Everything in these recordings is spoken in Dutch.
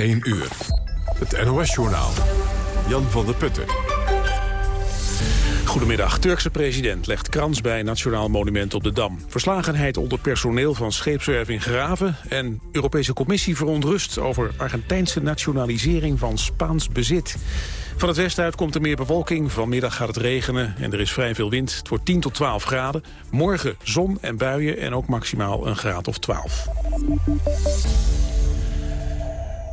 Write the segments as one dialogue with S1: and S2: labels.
S1: 1 uur. Het NOS-journaal. Jan van der Putten.
S2: Goedemiddag. Turkse president legt krans bij Nationaal Monument op de Dam. Verslagenheid onder personeel van scheepswerving Graven... en Europese Commissie verontrust over Argentijnse nationalisering van Spaans bezit. Van het westen uit komt er meer bewolking. Vanmiddag gaat het regenen en er is vrij veel wind. Het wordt 10 tot 12 graden. Morgen zon en buien en ook maximaal een graad of 12.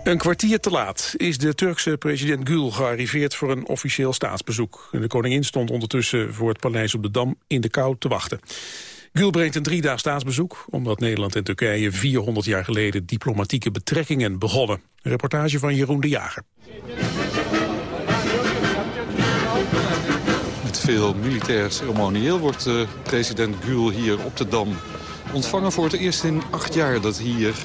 S2: Een kwartier te laat is de Turkse president Gül gearriveerd voor een officieel staatsbezoek. De koningin stond ondertussen voor het paleis op de Dam in de kou te wachten. Gül brengt een driedaags staatsbezoek, omdat Nederland en Turkije 400 jaar geleden diplomatieke betrekkingen begonnen. Een reportage van Jeroen de Jager.
S3: Met veel militair ceremonieel wordt president Gül hier op de Dam ontvangen voor het eerst in acht jaar dat hier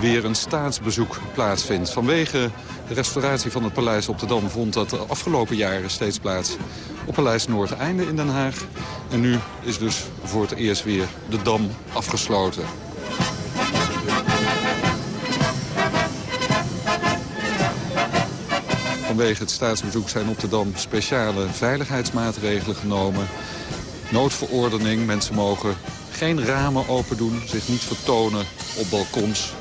S3: weer een staatsbezoek plaatsvindt. Vanwege de restauratie van het paleis op de Dam vond dat de afgelopen jaren steeds plaats op Paleis Noordeinde in Den Haag. En nu is dus voor het eerst weer de Dam afgesloten. Vanwege het staatsbezoek zijn op de Dam speciale veiligheidsmaatregelen genomen. Noodverordening, mensen mogen geen ramen open doen, zich niet vertonen op balkons.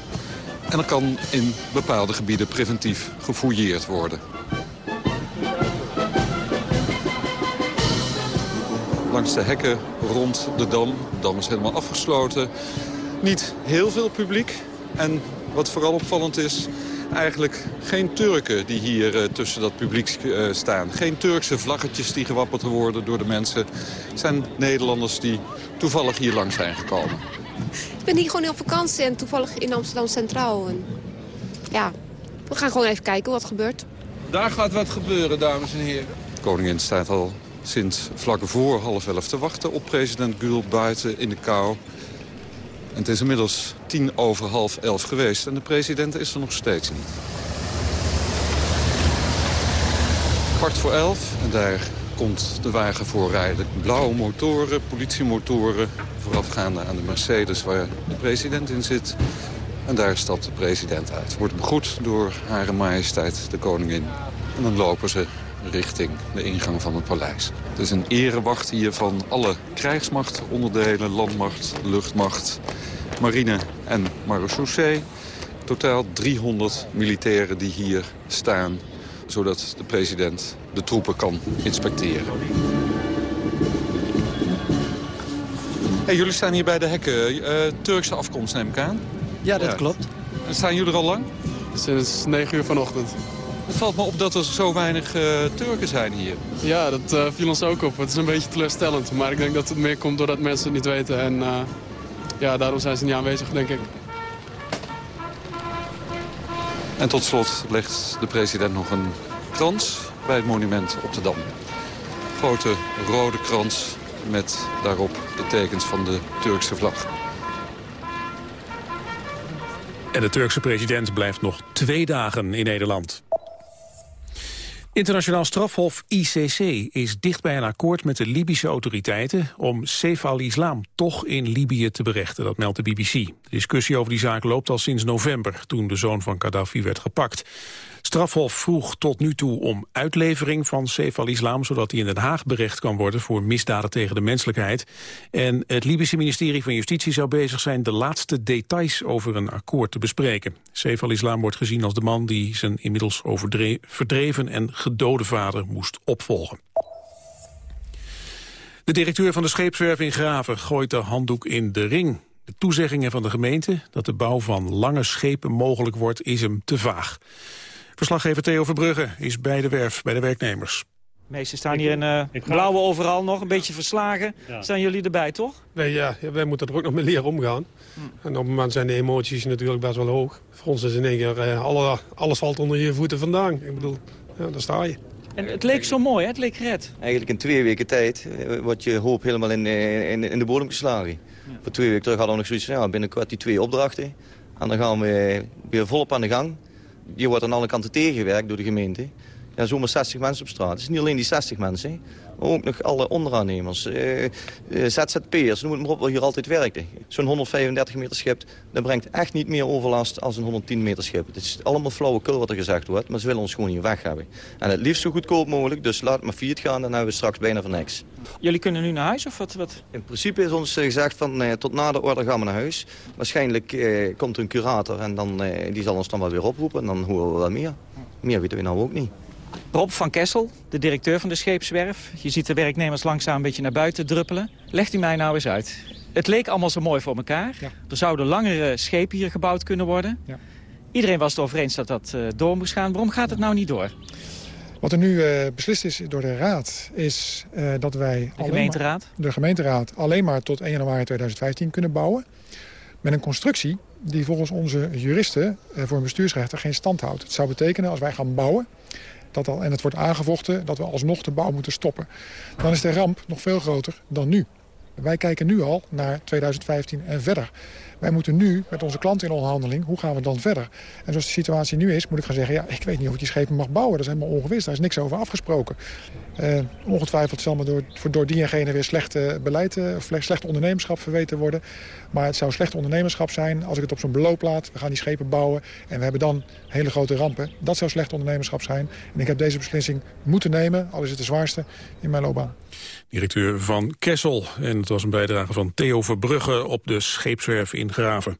S3: En er kan in bepaalde gebieden preventief gefouilleerd worden. Langs de hekken rond de Dam, de Dam is helemaal afgesloten, niet heel veel publiek. En wat vooral opvallend is, eigenlijk geen Turken die hier uh, tussen dat publiek uh, staan. Geen Turkse vlaggetjes die gewapperd worden door de mensen. Het zijn Nederlanders die toevallig hier langs zijn gekomen.
S4: Ik ben hier gewoon op vakantie en toevallig in Amsterdam Centraal. En ja, we gaan gewoon even kijken wat gebeurt.
S5: Daar gaat wat gebeuren, dames en heren.
S3: De koningin staat al sinds vlak voor half elf te wachten op president Gül buiten in de kou. En het is inmiddels tien over half elf geweest en de president is er nog steeds niet. Kwart voor elf en daar komt de wagen voor rijden. Blauwe motoren, politiemotoren, voorafgaande aan de Mercedes waar de president in zit. En daar stapt de president uit. Wordt begroet door Hare Majesteit de Koningin. En dan lopen ze richting de ingang van het paleis. Het is een erewacht hier van alle krijgsmachtonderdelen, landmacht, luchtmacht, marine en marechaussee. Totaal 300 militairen die hier staan, zodat de president de troepen kan inspecteren. Hey, jullie staan hier bij de hekken. Uh, Turkse afkomst neem ik aan?
S6: Ja, dat klopt.
S3: En staan jullie er al lang?
S6: Sinds 9 uur vanochtend.
S3: Het valt me op dat er zo weinig uh, Turken zijn hier.
S6: Ja, dat uh, viel ons ook op. Het is een beetje teleurstellend. Maar ik denk dat het meer komt doordat mensen het niet weten. En uh, ja, daarom zijn ze niet aanwezig, denk ik.
S3: En tot slot legt de president nog een krans bij het monument op de Dam. Grote rode krans met daarop de tekens van de Turkse vlag.
S2: En de Turkse president blijft nog twee dagen in Nederland. Internationaal strafhof ICC is dicht bij een akkoord met de Libische autoriteiten om Saif al-Islam toch in Libië te berechten, dat meldt de BBC. De discussie over die zaak loopt al sinds november, toen de zoon van Gaddafi werd gepakt. Strafhof vroeg tot nu toe om uitlevering van Saif al-Islam... zodat hij in Den Haag berecht kan worden voor misdaden tegen de menselijkheid. En het Libische ministerie van Justitie zou bezig zijn... de laatste details over een akkoord te bespreken. Saif al-Islam wordt gezien als de man die zijn inmiddels verdreven... en gedode vader moest opvolgen. De directeur van de scheepswerf in Graven gooit de handdoek in de ring. De toezeggingen van de gemeente dat de bouw van lange schepen mogelijk wordt is hem te vaag. Verslaggever Theo Verbrugge is bij de werf, bij de werknemers.
S7: De meesten staan hier in uh, blauwe overal nog, een beetje verslagen. Staan jullie erbij, toch?
S8: Nee, ja, wij moeten er ook nog mee leren omgaan. Hm. En op het moment zijn de emoties natuurlijk best wel hoog. Voor ons is in één keer, uh, alle, alles valt onder je voeten vandaan. Ik bedoel, ja, daar sta je.
S7: En het leek zo mooi, hè? het leek gered.
S9: Eigenlijk in twee weken tijd uh, wordt je hoop helemaal in, in, in de bodem geslagen. Ja. Voor twee weken terug hadden we nog zoiets van, ja, binnenkort die twee opdrachten. En dan gaan we weer volop aan de gang. Je wordt aan alle kanten tegengewerkt door de gemeente. Ja, zomaar 60 mensen op straat. Het is niet alleen die 60 mensen. Maar ook nog alle onderaannemers, uh, uh, ZZP'ers, noem het maar op, wat hier altijd werkte. Zo'n 135 meter schip, dat brengt echt niet meer overlast als een 110 meter schip. Het is allemaal flauwekul wat er gezegd wordt, maar ze willen ons gewoon hier weg hebben. En het liefst zo goedkoop mogelijk, dus laat maar fiat gaan, dan hebben we straks bijna voor niks.
S7: Jullie kunnen nu naar huis of wat? wat?
S9: In principe is ons gezegd van tot na de orde gaan we naar huis. Waarschijnlijk komt er een curator en dan, die zal ons dan wel weer oproepen en dan horen we wel meer. Meer weten we nou ook niet.
S7: Rob van Kessel, de directeur van de scheepswerf. Je ziet de werknemers langzaam een beetje naar buiten druppelen. Legt u mij nou eens uit. Het leek allemaal zo mooi voor elkaar. Ja. Er zouden langere schepen hier gebouwd kunnen worden. Ja. Iedereen was het over eens dat dat uh, door moest gaan. Waarom gaat het nou niet door?
S10: Wat er nu uh, beslist is door de Raad is uh, dat wij...
S7: De gemeenteraad?
S10: Maar, de gemeenteraad alleen maar tot 1 januari 2015 kunnen bouwen. Met een constructie die volgens onze juristen voor een bestuursrechter geen stand houdt. Het zou betekenen als wij gaan bouwen dat al, en het wordt aangevochten dat we alsnog de bouw moeten stoppen. Dan is de ramp nog veel groter dan nu. Wij kijken nu al naar 2015 en verder. Wij moeten nu met onze klanten in onderhandeling, hoe gaan we dan verder? En zoals de situatie nu is, moet ik gaan zeggen... ja, ik weet niet of ik die schepen mag bouwen. Dat is helemaal ongewis, daar is niks over afgesproken. Uh, ongetwijfeld zal me door, door die en gene weer slecht beleid... Uh, of slecht ondernemerschap verweten worden. Maar het zou slecht ondernemerschap zijn als ik het op zo'n beloop laat. We gaan die schepen bouwen en we hebben dan hele grote rampen. Dat zou slecht ondernemerschap zijn. En ik heb deze beslissing moeten nemen, al is het de zwaarste in mijn loopbaan.
S2: Directeur van Kessel. En het was een bijdrage van Theo Verbrugge op de scheepswerf in Graven.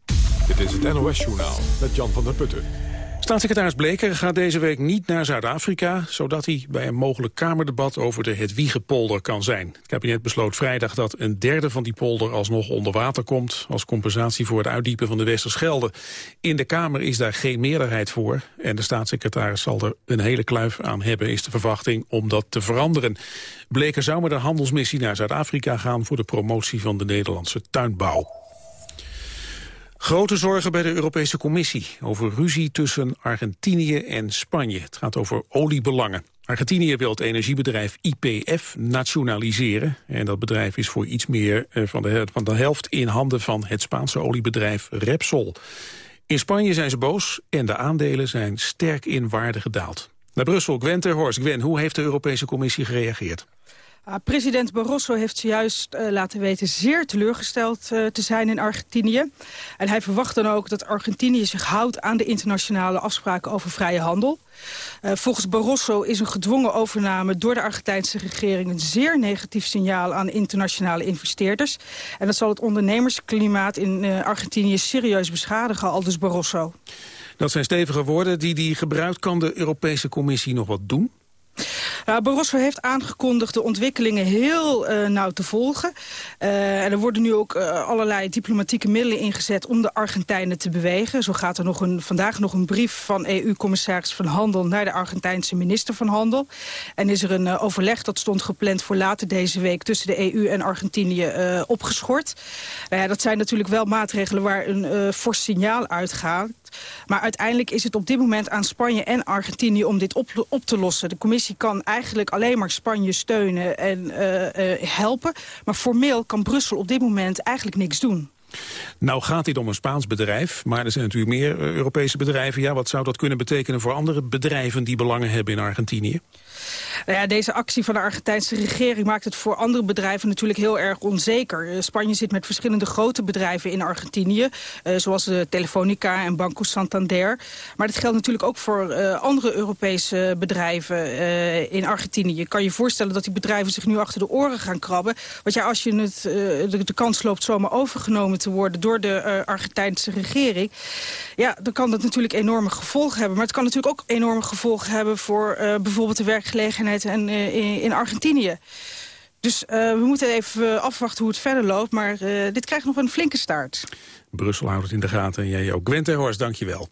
S1: Dit is het NOS-journaal met Jan van der Putten.
S2: Staatssecretaris Bleker gaat deze week niet naar Zuid-Afrika... zodat hij bij een mogelijk Kamerdebat over de Hedwiegepolder kan zijn. Het kabinet besloot vrijdag dat een derde van die polder alsnog onder water komt... als compensatie voor het uitdiepen van de Westerschelde. In de Kamer is daar geen meerderheid voor... en de staatssecretaris zal er een hele kluif aan hebben... is de verwachting om dat te veranderen. Bleker zou met een handelsmissie naar Zuid-Afrika gaan... voor de promotie van de Nederlandse tuinbouw. Grote zorgen bij de Europese Commissie over ruzie tussen Argentinië en Spanje. Het gaat over oliebelangen. Argentinië wil het energiebedrijf IPF nationaliseren. En dat bedrijf is voor iets meer eh, van de, van de helft in handen van het Spaanse oliebedrijf Repsol. In Spanje zijn ze boos en de aandelen zijn sterk in waarde gedaald. Naar Brussel, Gwen Terhorst. Gwen, hoe heeft de Europese Commissie gereageerd?
S11: President Barroso heeft zojuist uh, laten weten zeer teleurgesteld uh, te zijn in Argentinië. En hij verwacht dan ook dat Argentinië zich houdt aan de internationale afspraken over vrije handel. volgens Barroso is een gedwongen overname door de Argentijnse regering een zeer negatief signaal aan internationale investeerders. En dat zal het ondernemersklimaat in Argentinië serieus beschadigen, aldus Barroso.
S2: Dat zijn stevige woorden die hij gebruikt. Kan de Europese Commissie nog wat doen?
S11: Nou, Barroso heeft aangekondigd de ontwikkelingen heel uh, nauw te volgen. Uh, en er worden nu ook uh, allerlei diplomatieke middelen ingezet om de Argentijnen te bewegen. Zo gaat er nog een, vandaag nog een brief van EU-commissaris van Handel naar de Argentijnse minister van Handel. En is er een overleg dat stond gepland voor later deze week tussen de EU en Argentinië opgeschort. Nou dat zijn natuurlijk wel maatregelen waar een fors signaal uitgaat. Maar uiteindelijk is het op dit moment aan Spanje en Argentinië om dit op, op te lossen. De commissie kan eigenlijk alleen maar Spanje steunen en uh, uh, helpen. Maar formeel kan Brussel op dit moment eigenlijk niks doen.
S2: Nou gaat dit om een Spaans bedrijf, maar er zijn natuurlijk meer Europese bedrijven. Ja, wat zou dat kunnen betekenen voor andere bedrijven die belangen hebben in Argentinië?
S11: Nou ja, deze actie van de Argentijnse regering maakt het voor andere bedrijven natuurlijk heel erg onzeker. Eh, Spanje zit met verschillende grote bedrijven in Argentinië, uh, zoals de Telefonica en Banco Santander. Maar dat geldt natuurlijk ook voor andere Europese bedrijven in Argentinië. Je kan je voorstellen dat die bedrijven zich nu achter de oren gaan krabben. Want ja, als je het, de, kans loopt zomaar overgenomen te worden door de Argentijnse regering, ja, dan kan dat natuurlijk enorme gevolgen hebben. Maar het kan natuurlijk ook enorme gevolgen hebben voor bijvoorbeeld de werkgelegenheid en, uh, in Argentinië. Dus uh, we moeten even afwachten hoe het verder loopt. Maar uh, dit krijgt nog een flinke start.
S2: Brussel houdt het in de gaten en jij ook. Gwente Horst, dank je wel.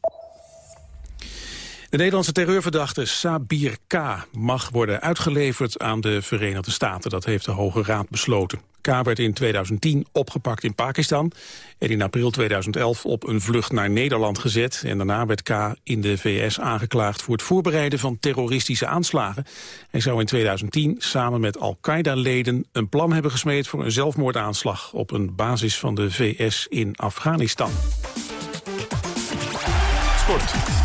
S2: De Nederlandse terreurverdachte Sabir K. mag worden uitgeleverd aan de Verenigde Staten. Dat heeft de Hoge Raad besloten. K. werd in 2010 opgepakt in Pakistan en in april 2011 op een vlucht naar Nederland gezet. En daarna werd K. in de VS aangeklaagd voor het voorbereiden van terroristische aanslagen. Hij zou in 2010 samen met Al-Qaeda-leden een plan hebben gesmeed voor een zelfmoordaanslag op een basis van de VS in Afghanistan. Sport.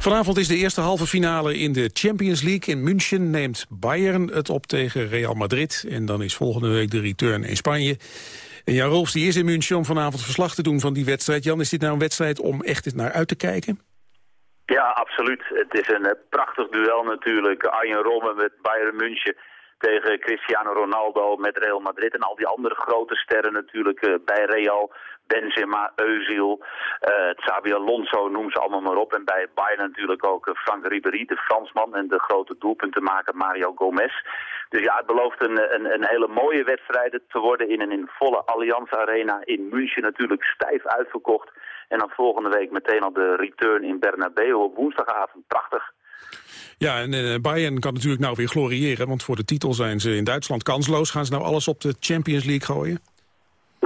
S2: Vanavond is de eerste halve finale in de Champions League. In München neemt Bayern het op tegen Real Madrid. En dan is volgende week de return in Spanje. En Jan Rolfs die is in München om vanavond verslag te doen van die wedstrijd. Jan, is dit nou een wedstrijd om echt naar uit te kijken?
S12: Ja, absoluut. Het is een prachtig duel natuurlijk. Arjen Robben met Bayern München tegen Cristiano Ronaldo met Real Madrid. En al die andere grote sterren natuurlijk uh, bij Real. Benzema, Özil, uh, Alonso, noem ze allemaal maar op. En bij Bayern natuurlijk ook uh, Frank Ribéry, de Fransman. En de grote doelpuntenmaker Mario Gomez. Dus ja, het belooft een, een, een hele mooie wedstrijd te worden in een in volle Allianz Arena in München natuurlijk stijf uitverkocht. En dan volgende week meteen al de return in Bernabeu op woensdagavond. Prachtig.
S2: Ja, en uh, Bayern kan natuurlijk nou weer gloriëren, want voor de titel zijn ze in Duitsland kansloos. Gaan ze nou alles op de Champions League gooien?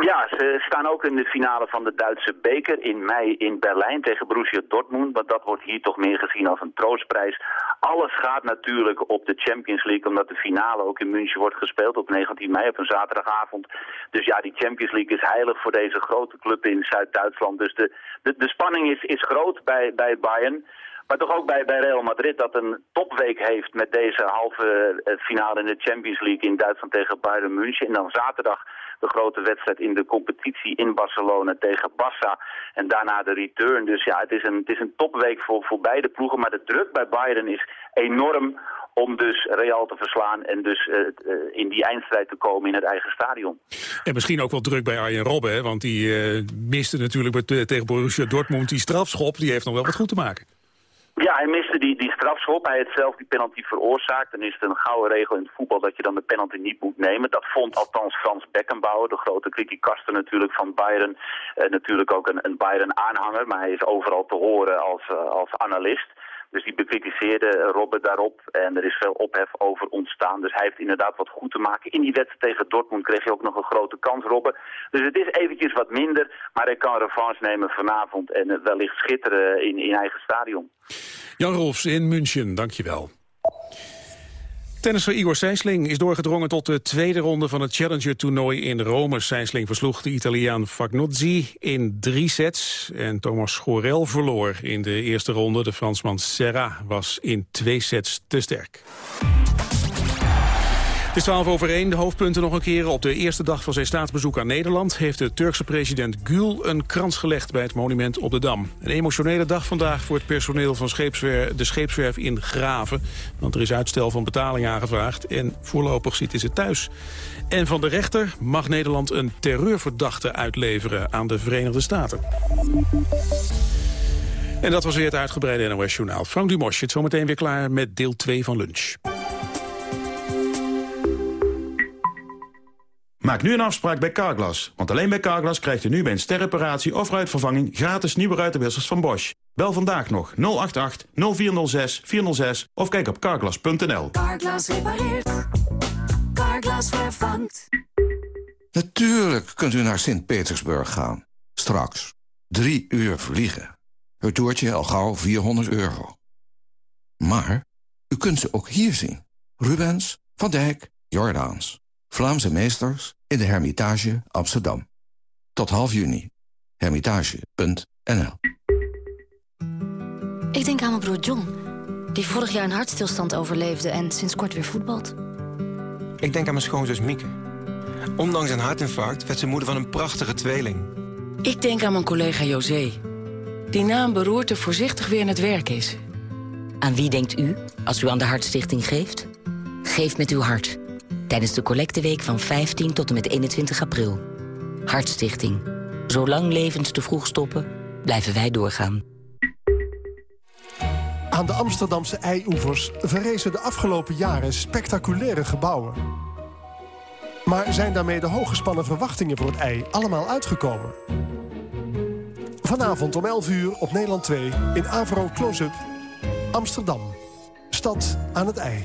S12: Ja, ze staan ook in de finale van de Duitse beker in mei in Berlijn tegen Borussia Dortmund. Want dat wordt hier toch meer gezien als een troostprijs. Alles gaat natuurlijk op de Champions League, omdat de finale ook in München wordt gespeeld op 19 mei op een zaterdagavond. Dus ja, die Champions League is heilig voor deze grote club in Zuid-Duitsland. Dus de, de, de spanning is, is groot bij, bij Bayern. Maar toch ook bij, bij Real Madrid dat een topweek heeft met deze halve eh, finale in de Champions League in Duitsland tegen Bayern München. En dan zaterdag de grote wedstrijd in de competitie in Barcelona tegen Barça. En daarna de return. Dus ja, het is een, het is een topweek voor, voor beide ploegen. Maar de druk bij Bayern is enorm om dus Real te verslaan en dus uh, in die eindstrijd te komen in het eigen stadion.
S2: En misschien ook wel druk bij Arjen Robben, hè? want die uh, miste natuurlijk met, tegen Borussia Dortmund die strafschop. Die heeft nog wel wat goed te maken.
S12: Ja, hij miste die, die strafschop. Hij heeft zelf die penalty veroorzaakt. Dan is het een gouden regel in het voetbal dat je dan de penalty niet moet nemen. Dat vond althans Frans Beckenbauer, de grote criticaster natuurlijk van Bayern. Eh, natuurlijk ook een, een Bayern-aanhanger, maar hij is overal te horen als, uh, als analist. Dus die bekritiseerde Robben daarop en er is veel ophef over ontstaan. Dus hij heeft inderdaad wat goed te maken. In die wedstrijd tegen Dortmund kreeg hij ook nog een grote kans, Robben. Dus het is eventjes wat minder, maar hij kan revanche nemen vanavond en wellicht schitteren in, in eigen stadion.
S2: Jan Rolfs in München, dankjewel. Tennisser Igor Sijsling is doorgedrongen tot de tweede ronde van het Challenger-toernooi in Rome. Sijsling versloeg de Italiaan Fagnozzi in drie sets. En Thomas Schorel verloor in de eerste ronde. De Fransman Serra was in twee sets te sterk. Het is 12 over 1. De hoofdpunten nog een keer. Op de eerste dag van zijn staatsbezoek aan Nederland... heeft de Turkse president Gül een krans gelegd bij het monument op de Dam. Een emotionele dag vandaag voor het personeel van de scheepswerf in Graven. Want er is uitstel van betaling aangevraagd en voorlopig zitten ze thuis. En van de rechter mag Nederland een terreurverdachte uitleveren aan de Verenigde Staten. En dat was weer het uitgebreide NOS-journaal. Frank Dumos zit zometeen weer klaar met deel 2 van lunch.
S13: Maak nu een afspraak bij Carglass. Want alleen bij Carglass krijgt u nu bij een sterreparatie of ruitvervanging... gratis nieuwe ruitenwissers van Bosch. Bel vandaag nog 088 0406 406 of kijk op carglass.nl.
S14: Carglass repareert. Carglass vervangt.
S15: Natuurlijk kunt u naar Sint-Petersburg gaan. Straks. Drie uur vliegen. Het toertje al gauw 400 euro. Maar u kunt ze ook hier zien. Rubens, Van Dijk, Jordaans. Vlaamse meesters in de Hermitage Amsterdam. Tot half juni. Hermitage.nl
S16: Ik denk aan mijn broer John, die vorig jaar een hartstilstand overleefde en sinds kort weer voetbalt.
S17: Ik denk aan mijn schoonzus Mieke. Ondanks een hartinfarct werd ze moeder van een prachtige tweeling.
S18: Ik denk aan mijn collega José, die na een beroerte voorzichtig weer in het werk is.
S19: Aan wie denkt u als u aan de Hartstichting geeft? Geef met uw hart tijdens de collecteweek van 15 tot en met 21 april. Hartstichting. Zolang levens te vroeg stoppen, blijven wij doorgaan.
S20: Aan de Amsterdamse eioevers verrezen de afgelopen jaren spectaculaire gebouwen. Maar zijn daarmee de hooggespannen verwachtingen voor het ei allemaal uitgekomen? Vanavond om 11 uur op Nederland 2 in Avro Close-up Amsterdam. Stad aan het ei.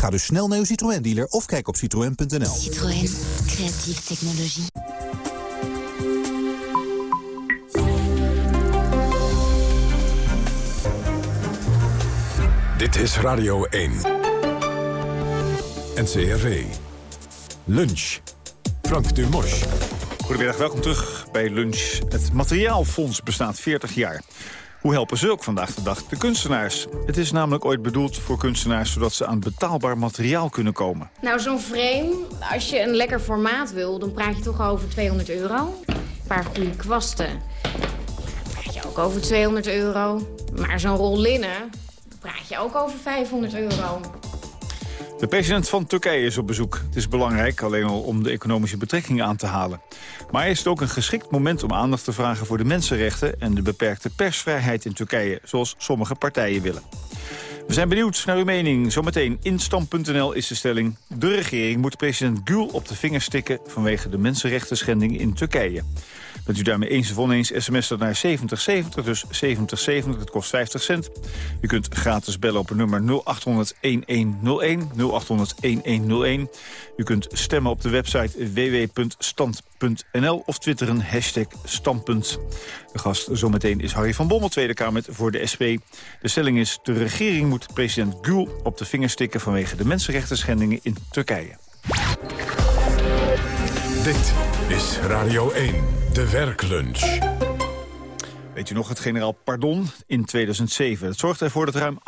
S21: Ga dus snel naar uw Citroën-dealer of kijk op citroën.nl.
S16: Citroën, creatieve technologie.
S1: Dit is Radio 1. NCRV. Lunch. Frank Dumos.
S22: Goedemiddag, welkom terug bij Lunch. Het Materiaalfonds bestaat 40 jaar. Hoe helpen ze ook vandaag de dag de kunstenaars? Het is namelijk ooit bedoeld voor kunstenaars... zodat ze aan betaalbaar materiaal kunnen komen.
S23: Nou, zo'n frame, als je een lekker formaat wil... dan praat je toch over 200 euro. Een paar goede kwasten. Dan praat je ook over 200 euro. Maar zo'n rol linnen, praat je ook over 500 euro.
S22: De president van Turkije is op bezoek. Het is belangrijk alleen al om de economische betrekkingen aan te halen. Maar is het ook een geschikt moment om aandacht te vragen voor de mensenrechten... en de beperkte persvrijheid in Turkije, zoals sommige partijen willen. We zijn benieuwd naar uw mening. Zometeen in Stand.nl is de stelling... de regering moet president Gül op de vingers stikken... vanwege de mensenrechten schending in Turkije. Bent u daarmee eens of oneens, sms dat naar 7070, dus 7070, dat kost 50 cent. U kunt gratis bellen op het nummer 0800-1101, 0800-1101. U kunt stemmen op de website www.stand.nl of twitteren hashtag standpunt. De gast zometeen is Harry van Bommel, Tweede Kamer voor de SP. De stelling is, de regering moet president Gül op de vingers stikken... vanwege de mensenrechten schendingen in Turkije.
S1: Dit is Radio 1, de werklunch.
S22: Weet u nog het generaal Pardon in 2007? Dat zorgde ervoor dat ruim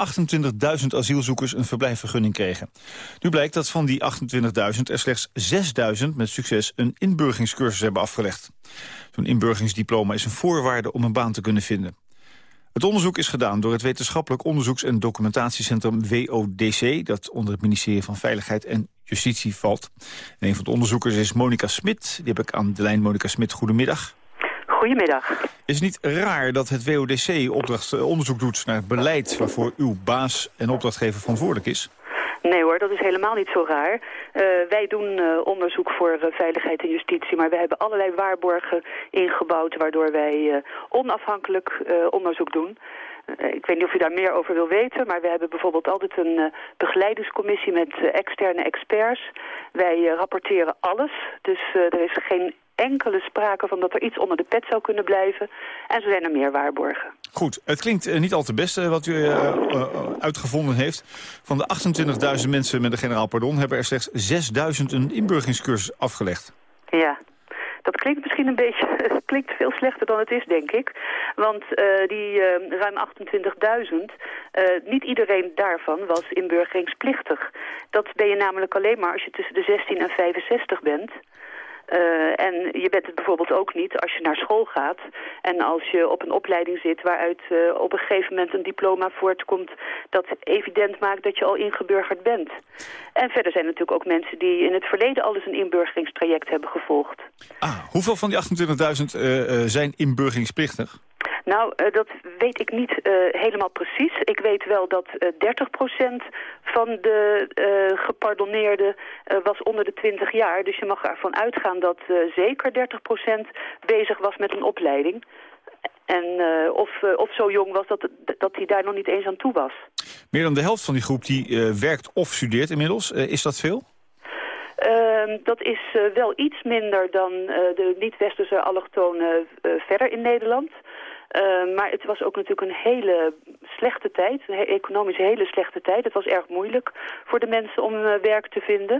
S22: 28.000 asielzoekers een verblijfvergunning kregen. Nu blijkt dat van die 28.000 er slechts 6.000 met succes een inburgingscursus hebben afgelegd. Zo'n inburgingsdiploma is een voorwaarde om een baan te kunnen vinden. Het onderzoek is gedaan door het Wetenschappelijk Onderzoeks- en Documentatiecentrum WODC... dat onder het ministerie van Veiligheid en Justitie valt. En een van de onderzoekers is Monica Smit. Die heb ik aan de lijn. Monica Smit, goedemiddag.
S24: Goedemiddag.
S22: Is het niet raar dat het WODC opdracht, eh, onderzoek doet naar het beleid... waarvoor uw baas en opdrachtgever verantwoordelijk is?
S24: Nee hoor, dat is helemaal niet zo raar. Uh, wij doen uh, onderzoek voor uh, veiligheid en justitie, maar we hebben allerlei waarborgen ingebouwd... waardoor wij onafhankelijk onderzoek doen. Ik weet niet of u daar meer over wil weten, maar we hebben bijvoorbeeld altijd een begeleidingscommissie met externe experts. Wij rapporteren alles, dus er is geen enkele sprake van dat er iets onder de pet zou kunnen blijven. En zo zijn er meer waarborgen.
S22: Goed, het klinkt niet al te best wat u uitgevonden heeft. Van de 28.000 mensen met een generaal pardon... hebben er slechts 6.000 een inburgingscursus afgelegd.
S24: Ja, dat klinkt misschien een beetje, het klinkt veel slechter dan het is, denk ik. Want uh, die uh, ruim 28.000, uh, niet iedereen daarvan was inburgeringsplichtig. Dat ben je namelijk alleen maar als je tussen de 16 en 65 bent. Uh, en je bent het bijvoorbeeld ook niet als je naar school gaat... en als je op een opleiding zit waaruit uh, op een gegeven moment een diploma voortkomt... dat evident maakt dat je al ingeburgerd bent. En verder zijn natuurlijk ook mensen die in het verleden al eens een inburgeringstraject hebben gevolgd.
S22: Ah, hoeveel van die 28.000 uh, zijn inburgeringsplichtig?
S24: Nou, uh, dat weet ik niet uh, helemaal precies. Ik weet wel dat uh, 30% van de gepardonneerden was onder de 20 jaar. Dus je mag ervan uitgaan dat zeker 30% bezig was met een opleiding. En of, of zo jong was dat, dat hij daar nog niet eens aan toe was.
S22: Meer dan de helft van die groep die werkt of studeert inmiddels. is dat veel?
S24: Uh, dat is wel iets minder dan de niet-westerse allochtonen verder in Nederland. Uh, maar het was ook natuurlijk een hele slechte tijd, een economisch hele slechte tijd. Het was erg moeilijk voor de mensen om uh, werk te vinden.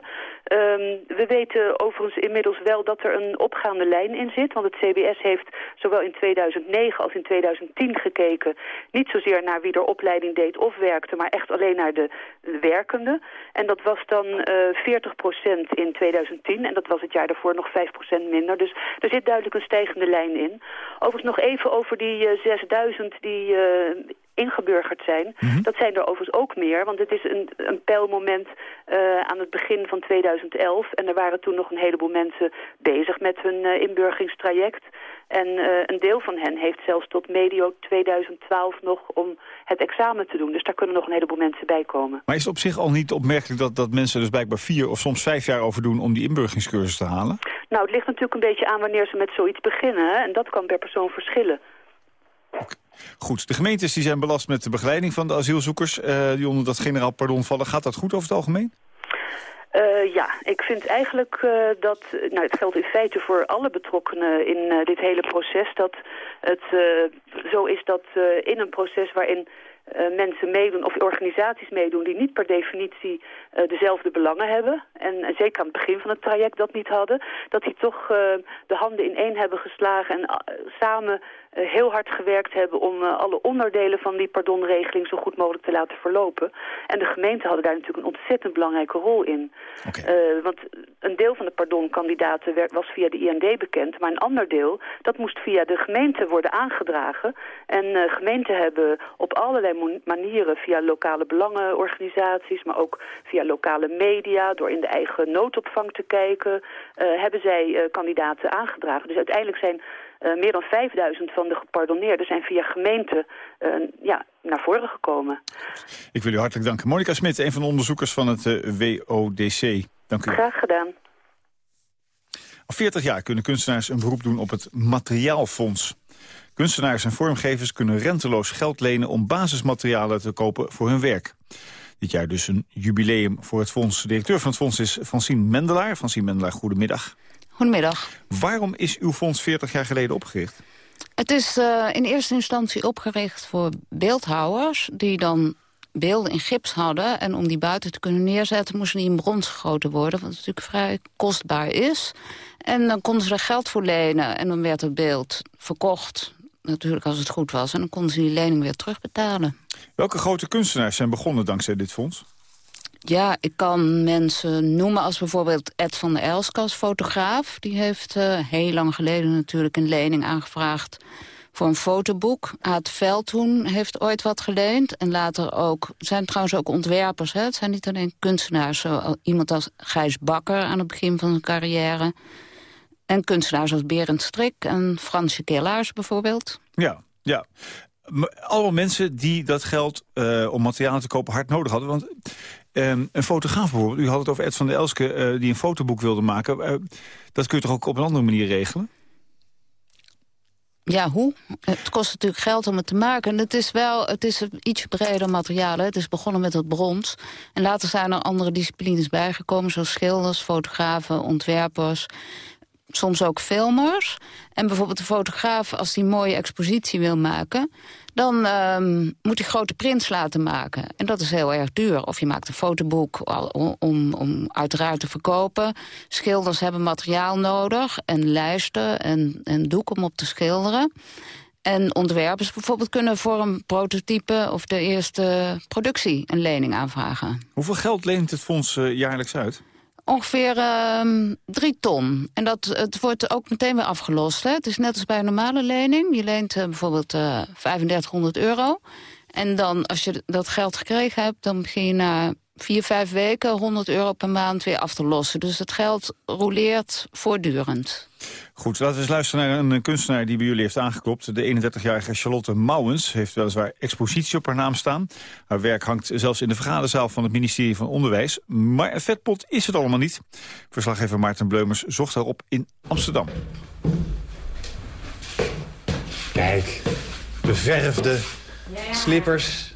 S24: Um, we weten overigens inmiddels wel dat er een opgaande lijn in zit. Want het CBS heeft zowel in 2009 als in 2010 gekeken... niet zozeer naar wie er opleiding deed of werkte... maar echt alleen naar de, de werkenden. En dat was dan uh, 40% in 2010. En dat was het jaar daarvoor nog 5% minder. Dus er zit duidelijk een stijgende lijn in. Overigens nog even over die 6000 die uh, ingeburgerd zijn. Mm -hmm. Dat zijn er overigens ook meer, want het is een, een pijlmoment uh, aan het begin van 2011. En er waren toen nog een heleboel mensen bezig met hun uh, inburgeringstraject. En uh, een deel van hen heeft zelfs tot medio 2012 nog om het examen te doen. Dus daar kunnen nog een heleboel mensen bij komen.
S22: Maar is het op zich al niet opmerkelijk dat, dat mensen dus blijkbaar vier of soms vijf jaar over doen om die inburgeringscursus te halen?
S24: Nou, het ligt natuurlijk een beetje aan wanneer ze met zoiets beginnen. Hè? En dat kan per persoon verschillen.
S22: Goed, de gemeentes die zijn belast met de begeleiding van de asielzoekers... Uh, die onder dat generaal pardon vallen. Gaat dat goed over het algemeen?
S24: Uh, ja, ik vind eigenlijk uh, dat, nou het geldt in feite voor alle betrokkenen in dit hele proces, dat het zo is dat in een proces waarin mensen meedoen of organisaties meedoen die niet per definitie dezelfde belangen hebben, en zeker aan het begin van het traject dat niet hadden, dat die toch de handen in één hebben geslagen en samen heel hard gewerkt hebben om uh, alle onderdelen van die pardonregeling zo goed mogelijk te laten verlopen. En de gemeenten hadden daar natuurlijk een ontzettend belangrijke rol in. Okay. Uh, want een deel van de pardonkandidaten werd, was via de IND bekend, maar een ander deel, dat moest via de gemeente worden aangedragen. En gemeenten hebben op allerlei manieren, via lokale belangenorganisaties, maar ook via lokale media, door in de eigen noodopvang te kijken, hebben zij kandidaten aangedragen. Dus uiteindelijk zijn uh, meer dan 5000 van de gepardonneerden zijn via gemeenten uh, ja, naar voren gekomen.
S22: Ik wil u hartelijk danken. Monika Smit, een van de onderzoekers van het uh, WODC. Dank u.
S24: Graag gedaan.
S22: Al 40 jaar kunnen kunstenaars een beroep doen op het materiaalfonds. Kunstenaars en vormgevers kunnen renteloos geld lenen om basismaterialen te kopen voor hun werk. Dit jaar dus een jubileum voor het fonds. De directeur van het fonds is Francine Mendelaar. Francine Mendelaar, goedemiddag.
S25: Goedemiddag.
S22: Waarom is uw fonds 40 jaar geleden opgericht?
S25: Het is uh, in eerste instantie opgericht voor beeldhouwers... die dan beelden in gips hadden. En om die buiten te kunnen neerzetten moesten die in brons gegoten worden. Wat natuurlijk vrij kostbaar is. En dan konden ze er geld voor lenen. En dan werd het beeld verkocht. Natuurlijk als het goed was. En dan konden ze die lening weer terugbetalen.
S22: Welke grote kunstenaars zijn begonnen dankzij dit fonds?
S25: Ja, ik kan mensen noemen als bijvoorbeeld Ed van der Elskas, fotograaf. Die heeft uh, heel lang geleden natuurlijk een lening aangevraagd voor een fotoboek. Aad Veldhoen heeft ooit wat geleend. En later ook, zijn trouwens ook ontwerpers. Hè? Het zijn niet alleen kunstenaars. Zo, iemand als Gijs Bakker aan het begin van zijn carrière. En kunstenaars als Berend Strik en Fransje Kellaars bijvoorbeeld.
S22: Ja, ja. Allemaal mensen die dat geld uh, om materialen te kopen hard nodig hadden. Want Um, een fotograaf bijvoorbeeld, u had het over Ed van der Elske... Uh, die een fotoboek wilde maken. Uh, dat kun je toch ook op een andere manier regelen?
S25: Ja, hoe? Het kost natuurlijk geld om het te maken. En het is wel het is iets breder materiaal. Het is begonnen met het brons. En later zijn er andere disciplines bijgekomen... zoals schilders, fotografen, ontwerpers soms ook filmers. En bijvoorbeeld de fotograaf, als hij een mooie expositie wil maken... dan um, moet hij grote prints laten maken. En dat is heel erg duur. Of je maakt een fotoboek om, om, uiteraard te verkopen. Schilders hebben materiaal nodig en lijsten en, en doek om op te schilderen. En ontwerpers bijvoorbeeld kunnen voor een prototype of de eerste productie een lening aanvragen.
S22: Hoeveel geld leent het fonds uh, jaarlijks uit?
S25: Ongeveer uh, drie ton. En dat, het wordt ook meteen weer afgelost. Hè? Het is net als bij een normale lening. Je leent uh, bijvoorbeeld uh, eh, 3500 euro. En dan, als je dat geld gekregen hebt... dan begin je na vier, vijf weken 100 euro per maand weer af te lossen. Dus het geld roleert voortdurend.
S22: Goed, laten we eens luisteren naar een kunstenaar die bij jullie heeft aangeklopt. De 31-jarige Charlotte Mouwens heeft weliswaar expositie op haar naam staan. Haar werk hangt zelfs in de vergaderzaal van het ministerie van Onderwijs. Maar een vetpot is het allemaal niet. Verslaggever Maarten Bleumers zocht haar op in Amsterdam.
S26: Kijk, beverfde slippers.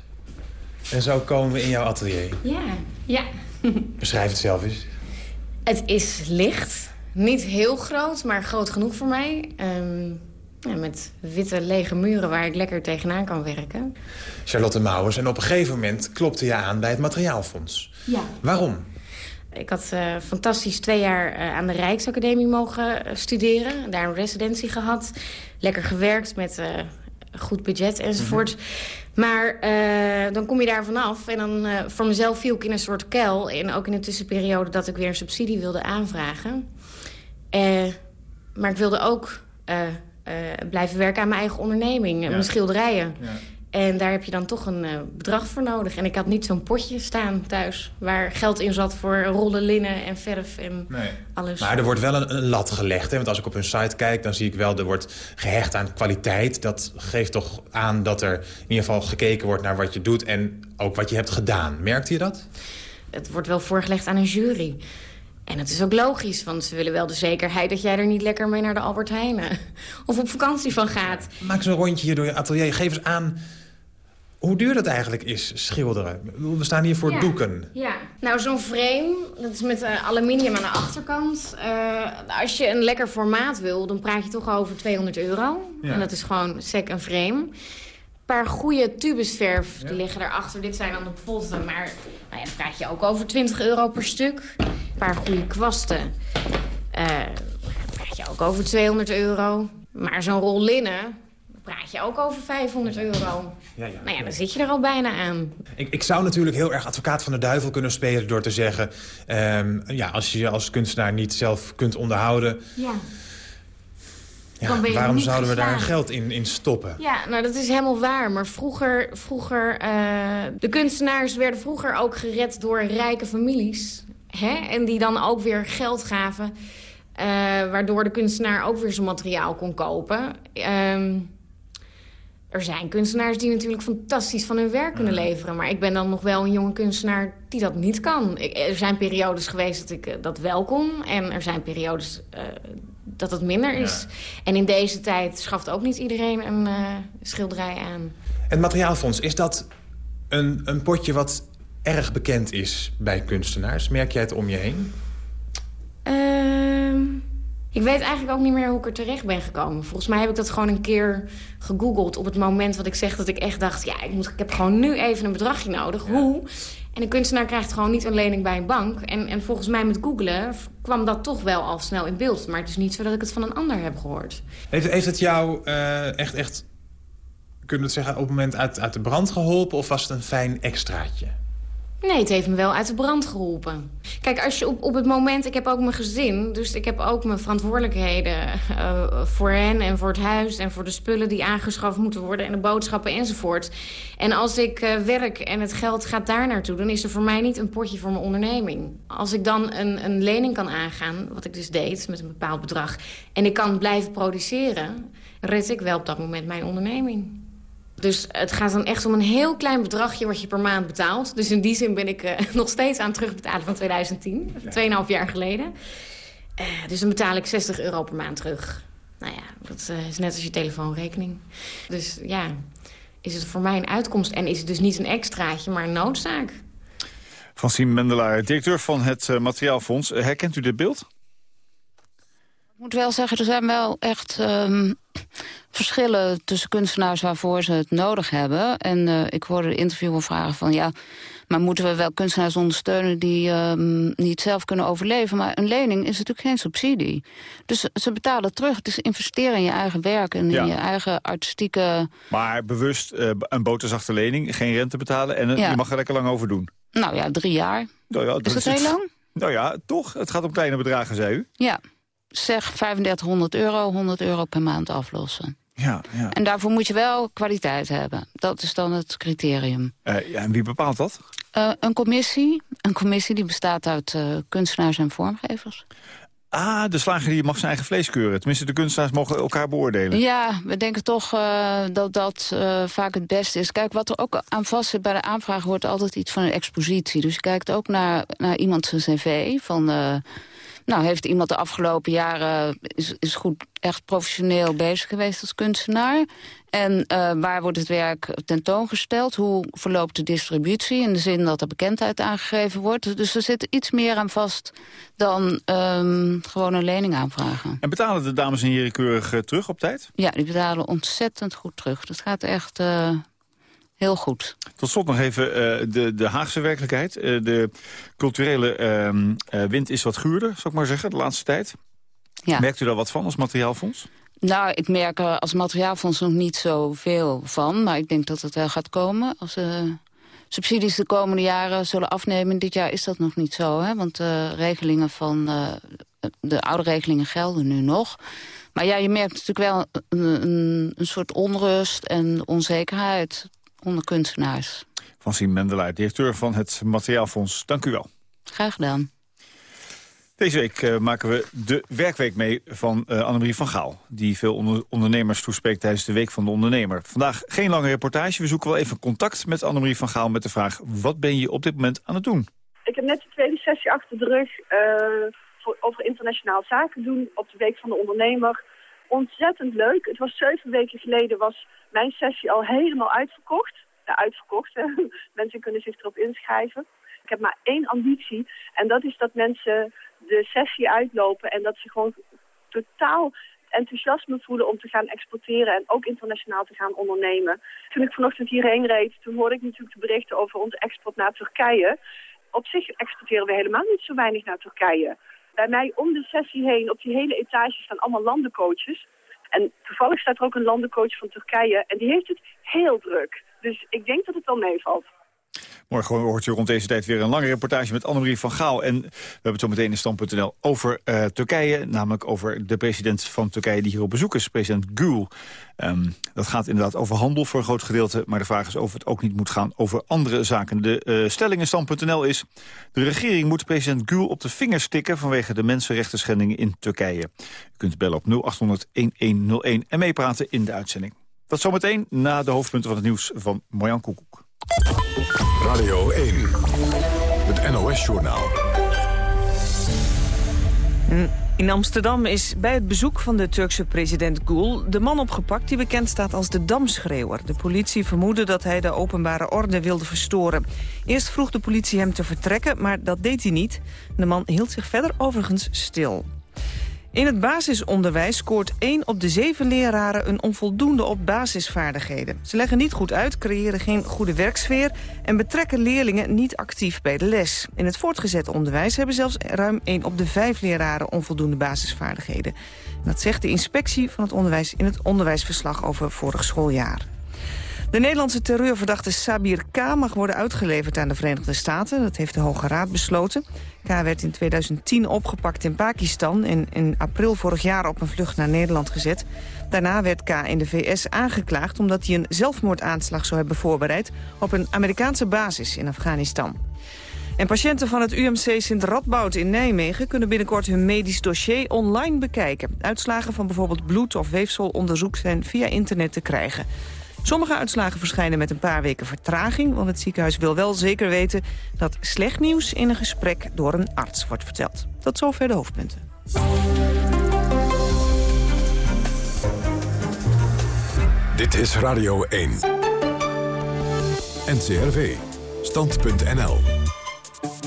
S26: En zo komen we in jouw atelier.
S23: Ja, ja.
S26: Beschrijf het zelf eens.
S23: Het is licht. Niet heel groot, maar groot genoeg voor mij. Um, ja, met witte lege muren waar ik lekker tegenaan kan werken.
S26: Charlotte Mouwers, en op een gegeven moment klopte je aan bij het materiaalfonds.
S23: Ja.
S26: Waarom?
S23: Ik had uh, fantastisch twee jaar uh, aan de Rijksacademie mogen uh, studeren. Daar een residentie gehad. Lekker gewerkt met goed budget enzovoort. Mm -hmm. Maar dan kom je daar vanaf. En dan voor mezelf viel ik in een soort kuil. En ook in de tussenperiode dat ik weer een subsidie wilde aanvragen. Uh, maar ik wilde ook blijven werken aan mijn eigen onderneming. Ja. Mijn schilderijen. Ja. En daar heb je dan toch een bedrag voor nodig. En ik had niet zo'n potje staan thuis... waar geld in zat voor rollen linnen en verf en nee. alles.
S26: Maar er wordt wel een, een, lat gelegd. Hè? Want als ik op hun site kijk, dan zie ik wel... er wordt gehecht aan kwaliteit. Dat geeft toch aan dat er in ieder geval gekeken wordt naar wat je doet... en ook wat je hebt gedaan. Merkte je dat?
S23: Het wordt wel voorgelegd aan een jury. En het is ook logisch, want ze willen wel de zekerheid... dat jij er niet lekker mee naar de Albert Heijn of op vakantie van gaat.
S26: Maak eens een rondje hier door je atelier. Geef eens aan hoe duur dat eigenlijk is, schilderen. We staan hier voor
S23: Ja.
S26: doeken.
S23: Ja, nou zo'n frame, dat is met eh, aluminium aan de achterkant. Eh, als je een lekker formaat wil, dan praat je toch over 200 euro.
S27: Ja.
S23: En dat is gewoon sec een frame. Een paar goede tubusverf, die liggen daarachter. Dit zijn dan de potten, maar nou ja, dan praat je ook over 20 euro per stuk. Een paar goede kwasten. Eh, praat je ook over 200 euro. Maar zo'n rol linnen, praat je ook over 500 euro.
S26: Ja, ja.
S23: Nou ja, dan zit je er al bijna aan.
S26: Ik, ik zou natuurlijk heel erg advocaat van de duivel kunnen spelen... door te zeggen, ehm, ja, als je je als kunstenaar niet zelf kunt onderhouden...
S23: Ja.
S26: Waarom zouden we daar geld in, in stoppen?
S23: Ja, nou dat is helemaal waar. Maar vroeger, vroeger eh, de kunstenaars werden vroeger ook gered door rijke families. Hè? En die dan ook weer geld gaven. eh, waardoor de kunstenaar ook weer zijn materiaal kon kopen. Ehm, er zijn kunstenaars die natuurlijk fantastisch van hun werk kunnen leveren. Maar ik ben dan nog wel een jonge kunstenaar die dat niet kan. Ik, er zijn periodes geweest dat ik eh, dat wel kon. En er zijn periodes eh, dat het minder is. En in deze tijd schaft ook niet iedereen een eh, schilderij aan.
S26: Het materiaalfonds, is dat een, een potje wat erg bekend is bij kunstenaars? Merk jij het om je heen?
S23: Ik weet eigenlijk ook niet meer hoe ik er terecht ben gekomen. Volgens mij heb ik dat gewoon een keer gegoogeld... op het moment wat ik zeg dat ik echt dacht... ja, ik, moet, ik heb gewoon nu even een bedragje nodig. Hoe? En een kunstenaar krijgt gewoon niet een lening bij een bank. En, en volgens mij met googlen kwam dat toch wel al snel in beeld. Maar het is niet zo dat ik het van een ander heb gehoord.
S26: Heeft, heeft het jou eh, echt, echt, kunnen we het zeggen, op het moment uit, uit de brand geholpen... of was het een fijn extraatje?
S23: Nee, het heeft me wel uit de brand geholpen. Kijk, als je op, op het moment... Ik heb ook mijn gezin, dus ik heb ook mijn verantwoordelijkheden... eh, voor hen en voor het huis en voor de spullen die aangeschaft moeten worden... en de boodschappen enzovoort. En als ik eh, werk en het geld gaat daar naartoe... dan is er voor mij niet een potje voor mijn onderneming. Als ik dan een, een lening kan aangaan, wat ik dus deed met een bepaald bedrag... en ik kan blijven produceren, red ik wel op dat moment mijn onderneming. Dus het gaat dan echt om een heel klein bedragje wat je per maand betaalt. Dus in die zin ben ik eh, nog steeds aan het terugbetalen van 2010. 2,5 jaar geleden. Eh, dus dan betaal ik 60 euro per maand terug. Nou ja, dat eh, is net als je telefoonrekening. Dus ja, is het voor mij een uitkomst. En is het dus niet een extraatje, maar een noodzaak.
S22: Francine Mendelaar, directeur van het Materiaalfonds. Herkent u dit beeld?
S25: Ik moet wel zeggen, er zijn wel echt ehm, verschillen tussen kunstenaars waarvoor ze het nodig hebben. En eh, ik hoorde de interviewer vragen van ja, maar moeten we wel kunstenaars ondersteunen die ehm, niet zelf kunnen overleven? Maar een lening is natuurlijk geen subsidie. Dus ze betalen terug. Het is investeren in je eigen werk en
S22: Ja.
S25: in je eigen artistieke...
S22: Maar bewust eh, een boterzachte lening, geen rente betalen... en eh,
S25: Ja.
S22: je mag er lekker lang over doen.
S25: Nou ja, drie jaar.
S22: Nou ja,
S25: Is dat
S22: het-
S25: heel lang?
S22: Nou ja, toch. Het gaat om kleine bedragen, zei u.
S25: Ja, zeg 3500 euro, 100 euro per maand aflossen.
S22: Ja, ja.
S25: En daarvoor moet je wel kwaliteit hebben. Dat is dan het criterium.
S22: Eh, ja en wie bepaalt dat?
S25: Eh, een commissie, een commissie die bestaat uit eh, kunstenaars en vormgevers.
S22: Ah, de slager die mag zijn eigen vlees keuren. Tenminste, de kunstenaars mogen elkaar beoordelen.
S25: Ja, we denken toch dat dat vaak het beste is. Kijk, wat er ook aan vast zit bij de aanvraag... wordt altijd iets van een expositie. Dus je kijkt ook naar, naar iemand zijn cv. Van, nou, heeft iemand de afgelopen jaren... is, is goed echt professioneel bezig geweest als kunstenaar? En eh, waar wordt het werk tentoongesteld? Hoe verloopt de distributie? In de zin dat er bekendheid aangegeven wordt. Dus er zit iets meer aan vast dan ehm, gewoon een lening aanvragen.
S22: En betalen de dames en heren keurig eh, terug op tijd?
S25: Ja, die betalen ontzettend goed terug. Dat gaat echt eh, heel goed.
S22: Tot slot nog even eh, de, de Haagse werkelijkheid. Eh, de culturele ehm, eh, wind is wat guurder, zou ik maar zeggen, de laatste tijd.
S25: Ja.
S22: Merkt u daar wat van als materiaalfonds?
S25: Nou, ik merk er als materiaalfonds nog niet zoveel van. Maar ik denk dat het wel gaat komen. Als de subsidies de komende jaren zullen afnemen. Dit jaar is dat nog niet zo. Hè? Want de regelingen van de oude regelingen gelden nu nog. Maar ja, je merkt natuurlijk wel een, een, een soort onrust en onzekerheid onder kunstenaars.
S22: Francine Mendelaar, directeur van het Materiaalfonds. Dank u wel.
S25: Graag gedaan.
S22: Deze week eh, maken we de werkweek mee van eh Annemarie van Gaal... die veel onder- ondernemers toespreekt tijdens de Week van de Ondernemer. Vandaag geen lange reportage. We zoeken wel even contact met Annemarie van Gaal... met de vraag, wat ben je op dit moment aan het doen?
S27: Ik heb net de tweede sessie achter de rug eh, voor, over internationaal zaken doen op de Week van de Ondernemer. Ontzettend leuk. Het was zeven weken geleden was mijn sessie al helemaal uitverkocht. uitverkocht. mensen kunnen zich erop inschrijven. Ik heb maar één ambitie en dat is dat mensen de sessie uitlopen en dat ze gewoon totaal enthousiasme voelen om te gaan exporteren en ook internationaal te gaan ondernemen. Toen ik vanochtend hierheen reed, toen hoorde ik natuurlijk de berichten over onze export naar Turkije. Op zich exporteren we helemaal niet zo weinig naar Turkije. Bij mij om de sessie heen, op die hele etage, staan allemaal landencoaches. En toevallig staat er ook een landencoach van Turkije en die heeft het heel druk. Dus ik denk dat het wel meevalt.
S22: Morgen hoort u rond deze tijd weer een lange reportage met Annemarie van Gaal. En we hebben het zo meteen in stand.nl over uh, Turkije. Namelijk over de president van Turkije die hier op bezoek is, president Gül. Um, dat gaat inderdaad over handel voor een groot gedeelte. Maar de vraag is of het ook niet moet gaan over andere zaken. De uh, stelling in stand.nl is... de regering moet president Gül op de vingers stikken... vanwege de mensenrechten schendingen in Turkije. U kunt bellen op 0800-1101 en meepraten in de uitzending. Dat zometeen na de hoofdpunten van het nieuws van Marjan Koekoek.
S1: Radio 1, het NOS-journaal.
S28: In Amsterdam is bij het bezoek van de Turkse president Gül... de man opgepakt die bekend staat als de Damschreeuwer. De politie vermoedde dat hij de openbare orde wilde verstoren. Eerst vroeg de politie hem te vertrekken, maar dat deed hij niet. De man hield zich verder overigens stil. In het basisonderwijs scoort 1 op de 7 leraren een onvoldoende op basisvaardigheden. Ze leggen niet goed uit, creëren geen goede werksfeer... en betrekken leerlingen niet actief bij de les. In het voortgezet onderwijs hebben zelfs ruim 1 op de 5 leraren onvoldoende basisvaardigheden. Dat zegt de inspectie van het onderwijs in het onderwijsverslag over vorig schooljaar. De Nederlandse terreurverdachte Sabir K. mag worden uitgeleverd aan de Verenigde Staten. Dat heeft de Hoge Raad besloten. K. werd in 2010 opgepakt in Pakistan... en in april vorig jaar op een vlucht naar Nederland gezet. Daarna werd K. in de VS aangeklaagd... omdat hij een zelfmoordaanslag zou hebben voorbereid... op een Amerikaanse basis in Afghanistan. En patiënten van het UMC Sint Radboud in Nijmegen... kunnen binnenkort hun medisch dossier online bekijken. Uitslagen van bijvoorbeeld bloed- of weefselonderzoek zijn via internet te krijgen. Sommige uitslagen verschijnen met een paar weken vertraging... want het ziekenhuis wil wel zeker weten dat slecht nieuws in een gesprek door een arts wordt verteld. Tot zover de hoofdpunten.
S1: Dit is Radio 1. NCRV. Stand.nl.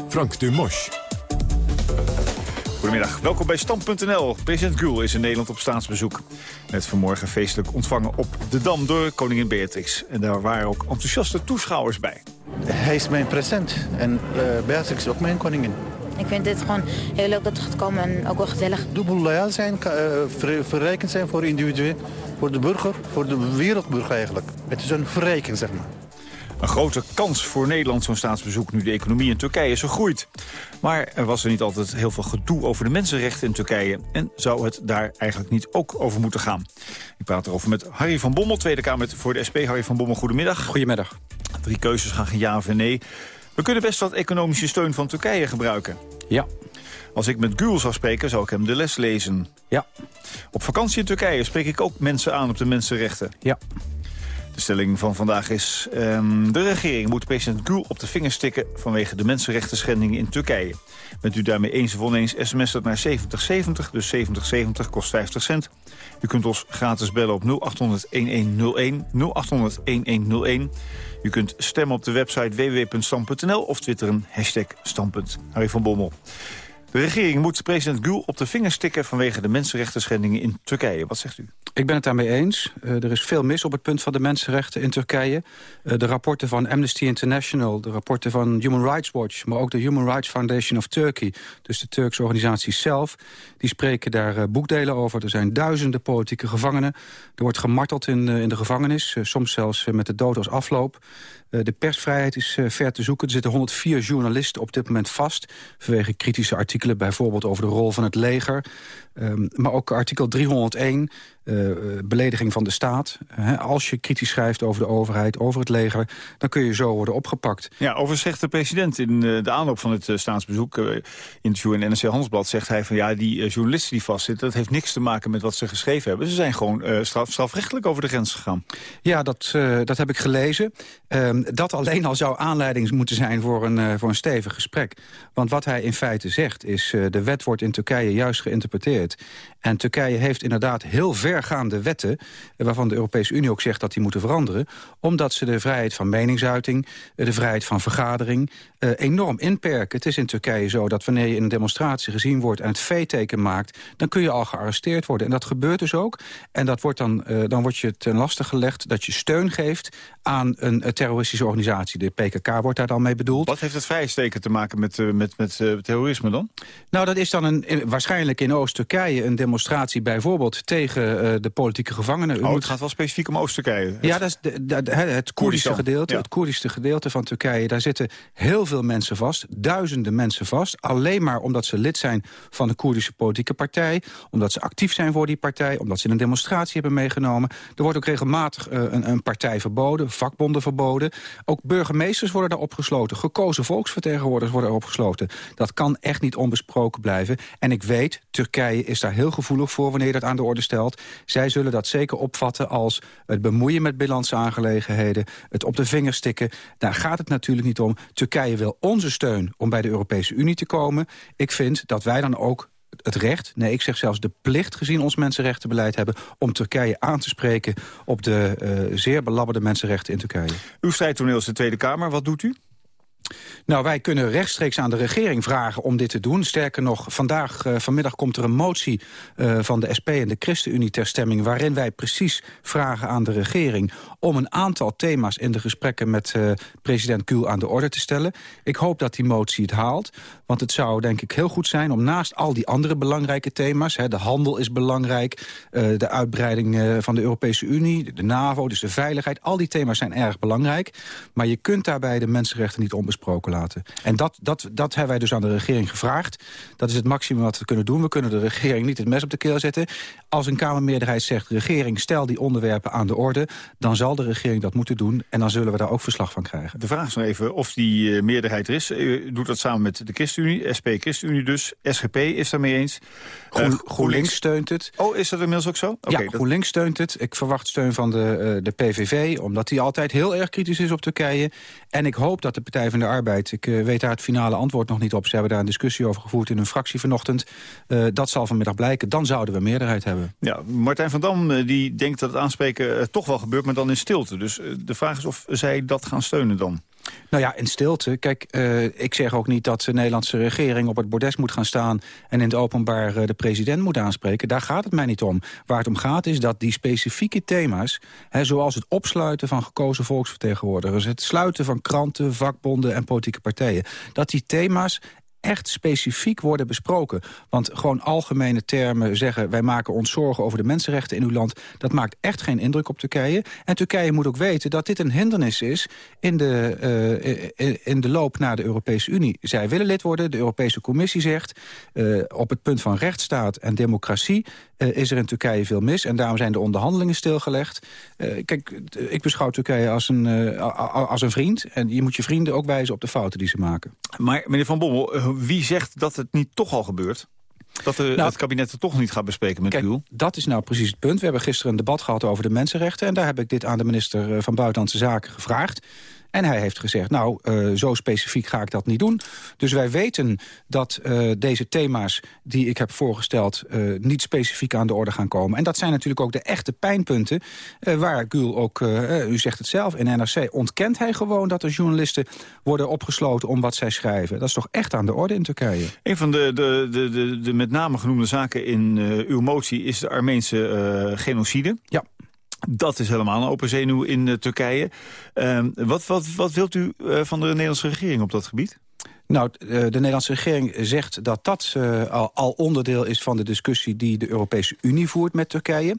S1: Frank Dumosch.
S22: Goedemiddag, welkom bij Stand.nl. President Gül is in Nederland op staatsbezoek. Met vanmorgen feestelijk ontvangen op de Dam door koningin Beatrix. En daar waren ook enthousiaste toeschouwers bij.
S29: Hij is mijn present en uh, Beatrix is ook mijn koningin.
S30: Ik vind dit gewoon heel leuk dat het gaat komen en ook wel gezellig.
S29: Dubbel loyaal zijn, uh, verrijkend zijn voor individuen, voor de burger, voor de wereldburger eigenlijk. Het is een verrijking, zeg maar.
S22: Een grote kans voor Nederland, zo'n staatsbezoek... nu de economie in Turkije zo groeit. Maar er was er niet altijd heel veel gedoe over de mensenrechten in Turkije... en zou het daar eigenlijk niet ook over moeten gaan. Ik praat erover met Harry van Bommel, Tweede Kamer voor de SP. Harry van Bommel, goedemiddag.
S31: Goedemiddag.
S22: Drie keuzes gaan geen ja of nee. We kunnen best wat economische steun van Turkije gebruiken.
S31: Ja.
S22: Als ik met Gül zou spreken, zou ik hem de les lezen.
S31: Ja.
S22: Op vakantie in Turkije spreek ik ook mensen aan op de mensenrechten.
S31: Ja.
S22: De stelling van vandaag is... Um, de regering moet president Gül op de vingers stikken... vanwege de mensenrechten schendingen in Turkije. Bent u daarmee eens of oneens, sms dat naar 7070, dus 7070 kost 50 cent. U kunt ons gratis bellen op 0800-1101, 0800-1101. U kunt stemmen op de website www.stam.nl of twitteren hashtag standpunt. Harry van Bommel. De regering moet president Gül op de vingers stikken... vanwege de mensenrechten schendingen in Turkije. Wat zegt u?
S31: Ik ben het daarmee eens. Uh, er is veel mis op het punt van de mensenrechten in Turkije. Uh, de rapporten van Amnesty International, de rapporten van Human Rights Watch... maar ook de Human Rights Foundation of Turkey, dus de Turkse organisatie zelf... die spreken daar uh, boekdelen over. Er zijn duizenden politieke gevangenen. Er wordt gemarteld in, in de gevangenis, soms zelfs met de dood als afloop. de persvrijheid is ver te zoeken. Er zitten 104 journalisten op dit moment vast... vanwege kritische artikelen, bijvoorbeeld over de rol van het leger... Um, maar ook artikel 301, uh, belediging van de staat. Uh, als je kritisch schrijft over de overheid, over het leger... dan kun je zo worden opgepakt.
S22: Ja, overigens zegt de president in uh, de aanloop van het staatsbezoek... interview in NRC Handelsblad, zegt hij van... ja, die journalisten die vastzitten, dat heeft niks te maken met wat ze geschreven hebben. Ze zijn gewoon straf, strafrechtelijk over de grens gegaan.
S31: Ja, dat, dat heb ik gelezen. Um, dat alleen al zou aanleiding moeten zijn voor een, voor een stevig gesprek. Want wat hij in feite zegt is... de wet wordt in Turkije juist geïnterpreteerd. En Turkije heeft inderdaad heel ver vergaande wetten... eh, waarvan de Europese Unie ook zegt dat die moeten veranderen... omdat ze de vrijheid van meningsuiting, eh, de vrijheid van vergadering... eh, enorm inperken. Het is in Turkije zo dat wanneer je in een demonstratie gezien wordt... en het V-teken maakt, dan kun je al gearresteerd worden. En dat gebeurt dus ook. En dat wordt dan, dan wordt je ten laste gelegd dat je steun geeft aan een terroristische organisatie. De PKK wordt daar dan mee bedoeld.
S22: Wat heeft het vrijsteken te maken met, met, met terrorisme dan?
S31: Nou, dat is dan een, waarschijnlijk in Oost-Turkije een demonstratie bijvoorbeeld tegen de politieke gevangenen. U
S22: Oh,
S31: moet-
S22: het gaat wel specifiek om Oost-Turkije.
S31: Ja, dat is de, de- de- het Koerdische gedeelte.
S22: ja.
S31: Het Koerdische gedeelte van Turkije. Daar zitten heel veel mensen vast. Duizenden mensen vast. Alleen maar omdat ze lid zijn van de Koerdische politieke partij. Omdat ze actief zijn voor die partij. Omdat ze een demonstratie hebben meegenomen. Er wordt ook regelmatig eh, een, een partij verboden. Vakbonden verboden. Ook burgemeesters worden daar opgesloten. Gekozen volksvertegenwoordigers worden er opgesloten. Dat kan echt niet onbesproken blijven. En ik weet, Turkije is daar heel gevoelig voor wanneer je dat aan de orde stelt. Zij zullen dat zeker opvatten als het bemoeien met binnenlandse aangelegenheden, het op de vingers stikken. Daar gaat het natuurlijk niet om. Turkije wil onze steun om bij de Europese Unie te komen. Ik vind dat wij dan ook het recht, nee, ik zeg zelfs de plicht gezien ons mensenrechtenbeleid hebben... om Turkije aan te spreken op de eh, zeer belabberde mensenrechten in Turkije.
S22: Uw strijdtoneel is de Tweede Kamer. Wat doet u?
S31: Nou, wij kunnen rechtstreeks aan de regering vragen om dit te doen. Sterker nog, vandaag, eh, vanmiddag komt er een motie eh, van de SP en de ChristenUnie ter stemming... waarin wij precies vragen aan de regering om een aantal thema's in de gesprekken met eh, president Gül aan de orde te stellen. Ik hoop dat die motie het haalt, want het zou denk ik heel goed zijn om naast al die andere belangrijke thema's, hè, de handel is belangrijk, de uitbreiding van de Europese Unie, de NAVO, dus de veiligheid, al die thema's zijn erg belangrijk, maar je kunt daarbij de mensenrechten niet onbesproken laten. En dat, dat, dat hebben wij dus aan de regering gevraagd. Dat is het maximum wat we kunnen doen. We kunnen de regering niet het mes op de keel zetten. Als een Kamermeerderheid zegt, regering, stel die onderwerpen aan de orde... dan zal de regering dat moeten doen en dan zullen we daar ook verslag van krijgen.
S22: De vraag is nog even of die eh, meerderheid er is. U doet dat samen met de ChristenUnie, SP ChristenUnie dus. SGP is daarmee eens.
S31: Groen-
S22: Eh,
S31: GroenLinks steunt het.
S22: Oh, is dat inmiddels ook zo?
S31: Ja,
S22: dat-
S31: GroenLinks steunt het. Ik verwacht steun van de, eh, de PVV, omdat die altijd heel erg kritisch is op Turkije. En ik hoop dat de Partij van de Arbeid, ik eh, weet daar het finale antwoord nog niet op... ze hebben daar een discussie over gevoerd in hun fractie vanochtend. Eh, dat zal vanmiddag blijken. Dan zouden we meerderheid hebben.
S22: Ja, Martijn van Dam eh, die denkt dat het aanspreken toch wel gebeurt, maar dan in stilte. Dus de vraag is of zij dat gaan steunen dan.
S31: Nou ja, in stilte. Kijk, eh, ik zeg ook niet dat de Nederlandse regering op het bordes moet gaan staan... en in het openbaar eh, de president moet aanspreken. Daar gaat het mij niet om. Waar het om gaat is dat die specifieke thema's... Hè, zoals het opsluiten van gekozen volksvertegenwoordigers... het sluiten van kranten, vakbonden en politieke partijen... dat die thema's echt specifiek worden besproken. Want gewoon algemene termen zeggen... wij maken ons zorgen over de mensenrechten in uw land... dat maakt echt geen indruk op Turkije. En Turkije moet ook weten dat dit een hindernis is... in de, eh, in- de loop naar de Europese Unie. Zij willen lid worden, de Europese Commissie zegt... eh, op het punt van rechtsstaat en democratie... eh, is er in Turkije veel mis en daarom zijn de onderhandelingen stilgelegd. Kijk, ik beschouw Turkije als een, als een vriend... en je moet je vrienden ook wijzen op de fouten die ze maken.
S22: Maar meneer Van Bommel, wie zegt dat het niet toch al gebeurt? Dat de,
S31: Nou,
S22: het kabinet het toch niet gaat bespreken met
S31: Kijk,
S22: u?
S31: dat is nou precies het punt. We hebben gisteren een debat gehad over de mensenrechten... en daar heb ik dit aan de minister eh, van Buitenlandse Zaken gevraagd. En hij heeft gezegd, nou, eh, zo specifiek ga ik dat niet doen. Dus wij weten dat eh, deze thema's die ik heb voorgesteld... eh, niet specifiek aan de orde gaan komen. En dat zijn natuurlijk ook de echte pijnpunten... waar Gül ook, u zegt het zelf, in NRC ontkent hij gewoon... dat er journalisten worden opgesloten om wat zij schrijven. Dat is toch echt aan de orde in Turkije?
S22: Een van de, de, de, de, de met name genoemde zaken in uw motie is de Armeense genocide.
S31: Ja.
S22: Dat is helemaal een open zenuw in eh, Turkije. Ehm, wat, wat, wat wilt u eh, van de Nederlandse regering op dat gebied?
S31: Nou, eh, de Nederlandse regering zegt dat dat al onderdeel is van de discussie die de Europese Unie voert met Turkije.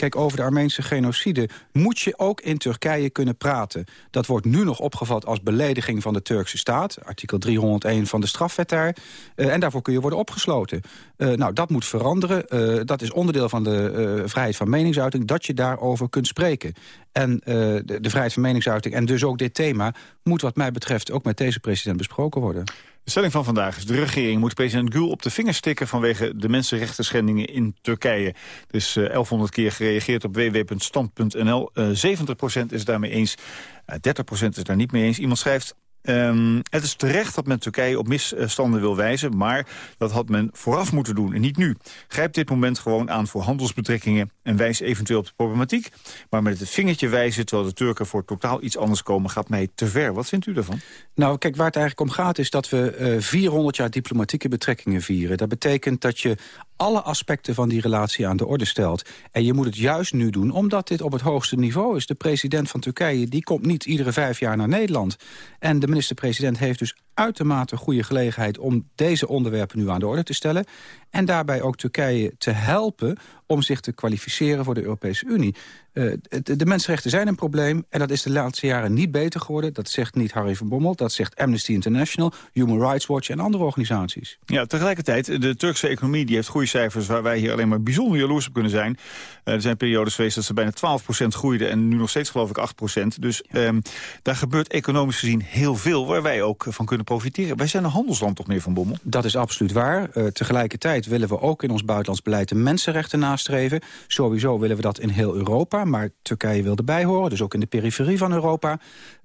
S31: Kijk, over de Armeense genocide moet je ook in Turkije kunnen praten. Dat wordt nu nog opgevat als belediging van de Turkse staat. Artikel 301 van de strafwet daar. Eh, en daarvoor kun je worden opgesloten. Eh, nou, dat moet veranderen. Eh, dat is onderdeel van de vrijheid van meningsuiting... dat je daarover kunt spreken. En de vrijheid van meningsuiting en dus ook dit thema... moet wat mij betreft ook met deze president besproken worden.
S22: De stelling van vandaag is... de regering moet president Gül op de vingers stikken... vanwege de mensenrechten schendingen in Turkije. Is eh, 1100 keer gereageerd op www.stand.nl. Eh 70% is daarmee eens, eh 30% is het daar niet mee eens. Iemand schrijft... Ehm, het is terecht dat men Turkije op misstanden wil wijzen... maar dat had men vooraf moeten doen en niet nu. Grijp dit moment gewoon aan voor handelsbetrekkingen... en wijs eventueel op de problematiek. Maar met het vingertje wijzen terwijl de Turken voor totaal iets anders komen... gaat mij te ver. Wat vindt u daarvan?
S31: Nou, kijk, waar het eigenlijk om gaat is dat we uh, eh, 400 jaar diplomatieke betrekkingen vieren. Dat betekent dat je alle aspecten van die relatie aan de orde stelt. En je moet het juist nu doen, omdat dit op het hoogste niveau is. De president van Turkije die komt niet iedere vijf jaar naar Nederland. En de minister-president heeft dus uitermate goede gelegenheid... om deze onderwerpen nu aan de orde te stellen. En daarbij ook Turkije te helpen om zich te kwalificeren voor de Europese Unie. Uh, de, mensenrechten zijn een probleem en dat is de laatste jaren niet beter geworden. Dat zegt niet Harry van Bommel, dat zegt Amnesty International... Human Rights Watch en andere organisaties.
S22: Ja, tegelijkertijd, de Turkse economie die heeft goede cijfers... waar wij hier alleen maar bijzonder jaloers op kunnen zijn. Uh, er zijn periodes geweest dat ze bijna 12% groeiden... en nu nog steeds geloof ik 8 Dus ja. um, daar gebeurt economisch gezien heel veel... waar wij ook van kunnen profiteren. Wij zijn een handelsland toch, meer Van Bommel?
S31: Dat is absoluut waar. Uh, tegelijkertijd willen we ook in ons buitenlands beleid... de mensenrechten nastreven. Sowieso willen we dat in heel Europa, maar Turkije wil erbij horen. Dus ook in de periferie van Europa.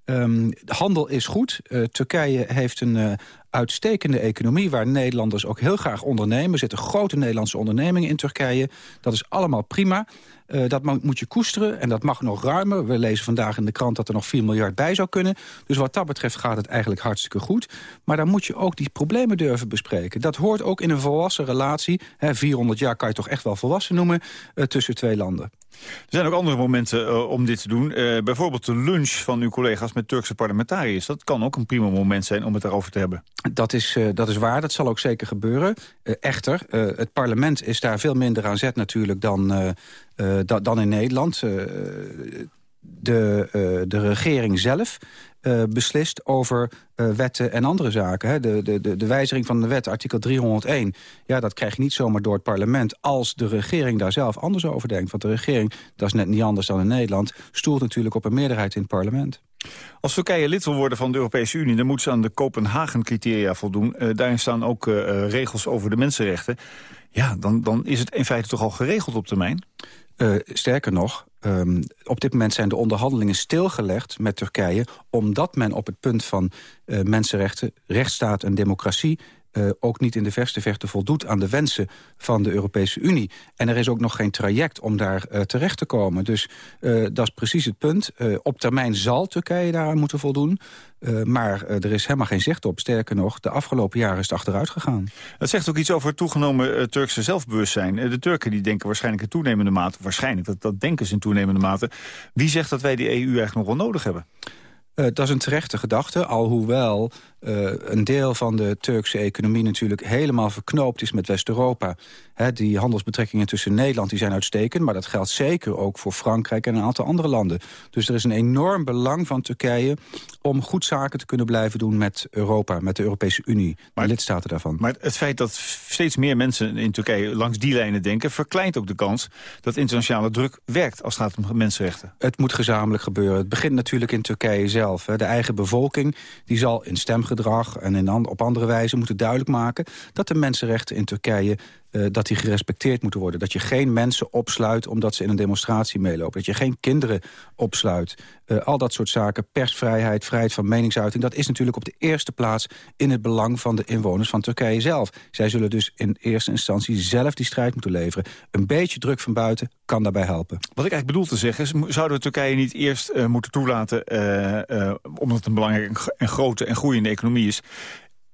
S31: Um, handel is goed. Uh, Turkije heeft een uh, uitstekende economie... waar Nederlanders ook heel graag ondernemen. Er zitten grote Nederlandse ondernemingen in Turkije. Dat is allemaal prima. Uh, dat moet je koesteren en dat mag nog ruimer. We lezen vandaag in de krant dat er nog 4 miljard bij zou kunnen. Dus wat dat betreft gaat het eigenlijk hartstikke goed. Maar dan moet je ook die problemen durven bespreken. Dat hoort ook in een volwassen relatie. Hè, 400 jaar kan je toch echt wel volwassen noemen... Uh, tussen twee landen.
S22: Er zijn ook andere momenten uh, om dit te doen. Bijvoorbeeld de lunch van uw collega's met Turkse parlementariërs. Dat kan ook een prima moment zijn om het daarover te hebben.
S31: Dat is, uh, dat is waar, dat zal ook zeker gebeuren. echter, het parlement is daar veel minder aan zet natuurlijk dan, da dan in Nederland. de, de regering zelf uh, beslist over uh, wetten en andere zaken. Hè. De, de, de, wijziging van de wet, artikel 301... ja, dat krijg je niet zomaar door het parlement... als de regering daar zelf anders over denkt. Want de regering, dat is net niet anders dan in Nederland... stoelt natuurlijk op een meerderheid in het parlement.
S22: Als Turkije lid wil worden van de Europese Unie... dan moet ze aan de Kopenhagen-criteria voldoen. Uh, daarin staan ook regels over de mensenrechten. Ja, dan, dan is het in feite toch al geregeld op termijn?
S31: Uh, sterker nog, um, op dit moment zijn de onderhandelingen stilgelegd met Turkije... omdat men op het punt van uh, mensenrechten, rechtsstaat en democratie... Uh, ook niet in de verste verte voldoet aan de wensen van de Europese Unie. En er is ook nog geen traject om daar uh, terecht te komen. Dus uh, dat is precies het punt. op termijn zal Turkije daaraan moeten voldoen. maar er is helemaal geen zicht op. Sterker nog, de afgelopen jaren is het achteruit gegaan.
S22: Het zegt ook iets over het toegenomen Turkse zelfbewustzijn. de Turken die denken waarschijnlijk in toenemende mate... waarschijnlijk, dat, dat denken ze in toenemende mate... wie zegt dat wij die EU eigenlijk nog wel nodig hebben?
S31: Uh, dat is een terechte gedachte, alhoewel een deel van de Turkse economie natuurlijk helemaal verknoopt is met West-Europa. Die handelsbetrekkingen tussen Nederland die zijn uitstekend, maar dat geldt zeker ook voor Frankrijk en een aantal andere landen. Dus er is een enorm belang van Turkije om goed zaken te kunnen blijven doen met Europa, met de Europese Unie, maar, de lidstaten daarvan.
S22: Maar het feit dat steeds meer mensen in Turkije langs die lijnen denken, verkleint ook de kans dat internationale druk werkt als het gaat om mensenrechten.
S31: Het moet gezamenlijk gebeuren. Het begint natuurlijk in Turkije zelf. De eigen bevolking die zal in stemgedrag en in op andere wijze moeten duidelijk maken dat de mensenrechten in Turkije uh, dat die gerespecteerd moeten worden. Dat je geen mensen opsluit omdat ze in een demonstratie meelopen. Dat je geen kinderen opsluit. Uh, al dat soort zaken, persvrijheid, vrijheid van meningsuiting... dat is natuurlijk op de eerste plaats in het belang van de inwoners van Turkije zelf. Zij zullen dus in eerste instantie zelf die strijd moeten leveren. Een beetje druk van buiten kan daarbij helpen.
S22: Wat ik eigenlijk bedoel te zeggen is... zouden we Turkije niet eerst uh, moeten toelaten... omdat het een belangrijke en grote en groeiende economie is...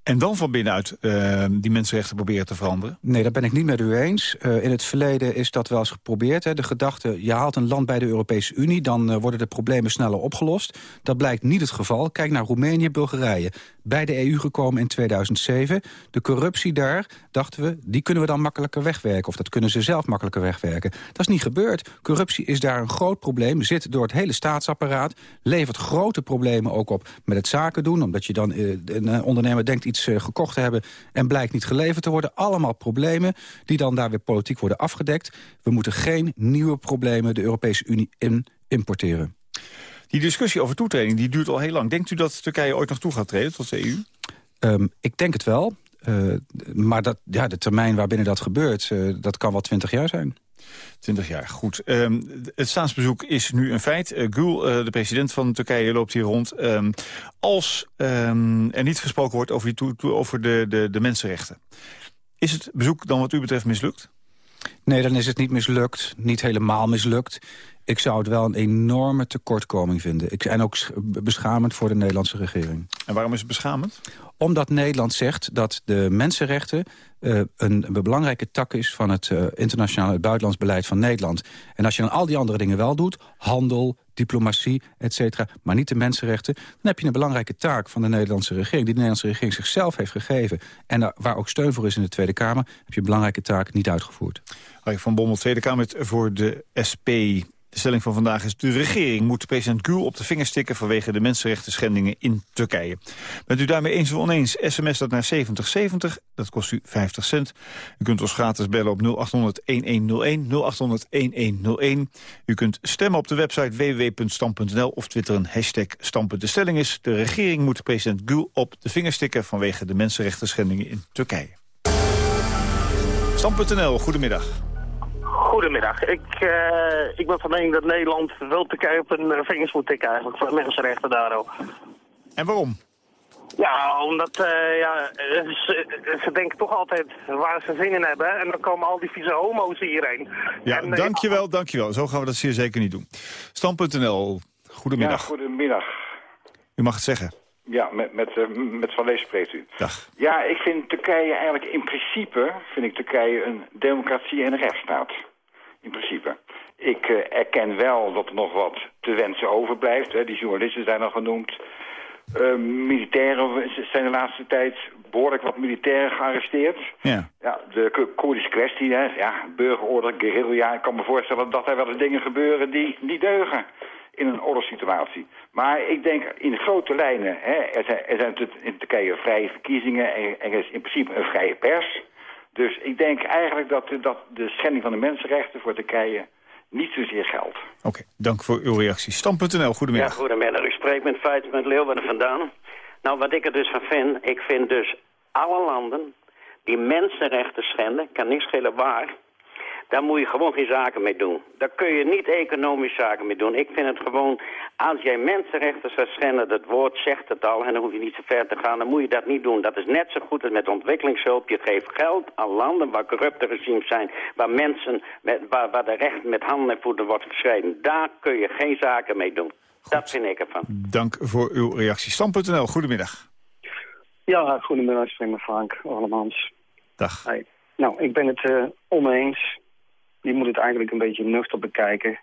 S22: En dan van binnenuit uh, die mensenrechten proberen te veranderen?
S31: Nee, dat ben ik niet met u eens. Uh, in het verleden is dat wel eens geprobeerd. Hè. De gedachte, je haalt een land bij de Europese Unie... dan uh, worden de problemen sneller opgelost. Dat blijkt niet het geval. Kijk naar Roemenië, Bulgarije. Bij de EU gekomen in 2007. De corruptie daar, dachten we, die kunnen we dan makkelijker wegwerken. Of dat kunnen ze zelf makkelijker wegwerken. Dat is niet gebeurd. Corruptie is daar een groot probleem. Zit door het hele staatsapparaat. Levert grote problemen ook op met het zaken doen. Omdat je dan, een ondernemer denkt iets uh, gekocht te hebben... en blijkt niet geleverd te worden. Allemaal problemen die dan daar weer politiek worden afgedekt. We moeten geen nieuwe problemen de Europese Unie in importeren.
S22: Die discussie over toetreding die duurt al heel lang. Denkt u dat Turkije ooit nog toe gaat treden tot de EU? Um,
S31: ehm, ik denk het wel. Uh, maar dat, ja, de termijn waarbinnen dat gebeurt, uh, dat kan wel twintig jaar zijn.
S22: 20 jaar, goed. Ehm, het staatsbezoek is nu een feit. Uh, Gül, uh, de president van Turkije, loopt hier rond. Um, als um, er niet gesproken wordt over, die over de, de, de mensenrechten... is het bezoek dan wat u betreft mislukt?
S31: Nee, dan is het niet mislukt. Niet helemaal mislukt. Ik zou het wel een enorme tekortkoming vinden. Ik, en ook beschamend voor de Nederlandse regering.
S22: En waarom is het beschamend?
S31: Omdat Nederland zegt dat de mensenrechten uh, een, belangrijke tak is... van het uh, internationale het buitenlands beleid van Nederland. En als je dan al die andere dingen wel doet... handel, diplomatie, et cetera, maar niet de mensenrechten... dan heb je een belangrijke taak van de Nederlandse regering... die de Nederlandse regering zichzelf heeft gegeven. En waar ook steun voor is in de Tweede Kamer... heb je een belangrijke taak niet uitgevoerd.
S22: Harry van Bommel, Tweede Kamer voor de SP... De stelling van vandaag is... de regering moet president Gül op de vingers stikken... vanwege de mensenrechten schendingen in Turkije. Bent u daarmee eens of oneens? SMS dat naar 7070, dat kost u 50 cent. U kunt ons gratis bellen op 0800-1101, 0800-1101. U kunt stemmen op de website www.stam.nl of twitteren hashtag. De stelling is... de regering moet president Gül op de vingers stikken... vanwege de mensenrechten schendingen in Turkije. Stam.nl, goedemiddag.
S32: Goedemiddag. Ik, uh, ik ben van mening dat Nederland wel Turkije op een uh, vingers moet tikken eigenlijk voor mensenrechten daar ook.
S22: En waarom?
S32: Ja, omdat uh, ja, ze, ze, denken toch altijd waar ze zin in hebben. En dan komen al die vieze homo's hierheen.
S22: Ja, en, dankjewel, dankjewel. Zo gaan we dat zeer zeker niet doen. Stam.nl, goedemiddag.
S33: Ja, goedemiddag.
S22: U mag het zeggen.
S33: Ja, met, met, met Van Lees spreekt u.
S22: Dag.
S33: Ja, ik vind Turkije eigenlijk in principe, vind ik Turkije een democratie en een rechtsstaat in principe. Ik uh, erken wel dat er nog wat te wensen overblijft. Hè. Die journalisten zijn al genoemd. Uh, militairen zijn de laatste tijd behoorlijk wat militairen gearresteerd.
S22: Ja.
S33: ja de Koerdische kwestie, hè. Ja, burgerorde, guerrilla. Ik kan me voorstellen dat er wel eens dingen gebeuren die niet deugen in een oorlogssituatie. Maar ik denk in grote lijnen, hè, er, zijn, er zijn in Turkije vrije verkiezingen en er is in principe een vrije pers. Dus ik denk eigenlijk dat, dat de schending van de mensenrechten voor Turkije niet zozeer geldt.
S22: Oké, dank voor uw reactie. Stam.nl, goedemiddag.
S34: Ja, goedemiddag. U spreekt met Feit met Leeuwarden vandaan. Nou, wat ik er dus van vind, ik vind dus alle landen die mensenrechten schenden, kan niet schelen waar, daar moet je gewoon geen zaken mee doen. Daar kun je niet economisch zaken mee doen. Ik vind het gewoon, als jij mensenrechten zou schenden, dat woord zegt het al... en dan hoef je niet zo ver te gaan, dan moet je dat niet doen. Dat is net zo goed als met ontwikkelingshulp. Je geeft geld aan landen waar corrupte regimes zijn... waar mensen, met, waar, waar de recht met handen en voeten wordt verscheiden. Daar kun je geen zaken mee doen. Dat vind ik ervan.
S22: Dank voor uw reactie. Stam.nl, goedemiddag.
S35: Ja, goedemiddag. Ik spreek met Frank Orlemans.
S22: Dag.
S35: Nou, ik ben het uh, oneens je moet het eigenlijk een beetje nuchter bekijken.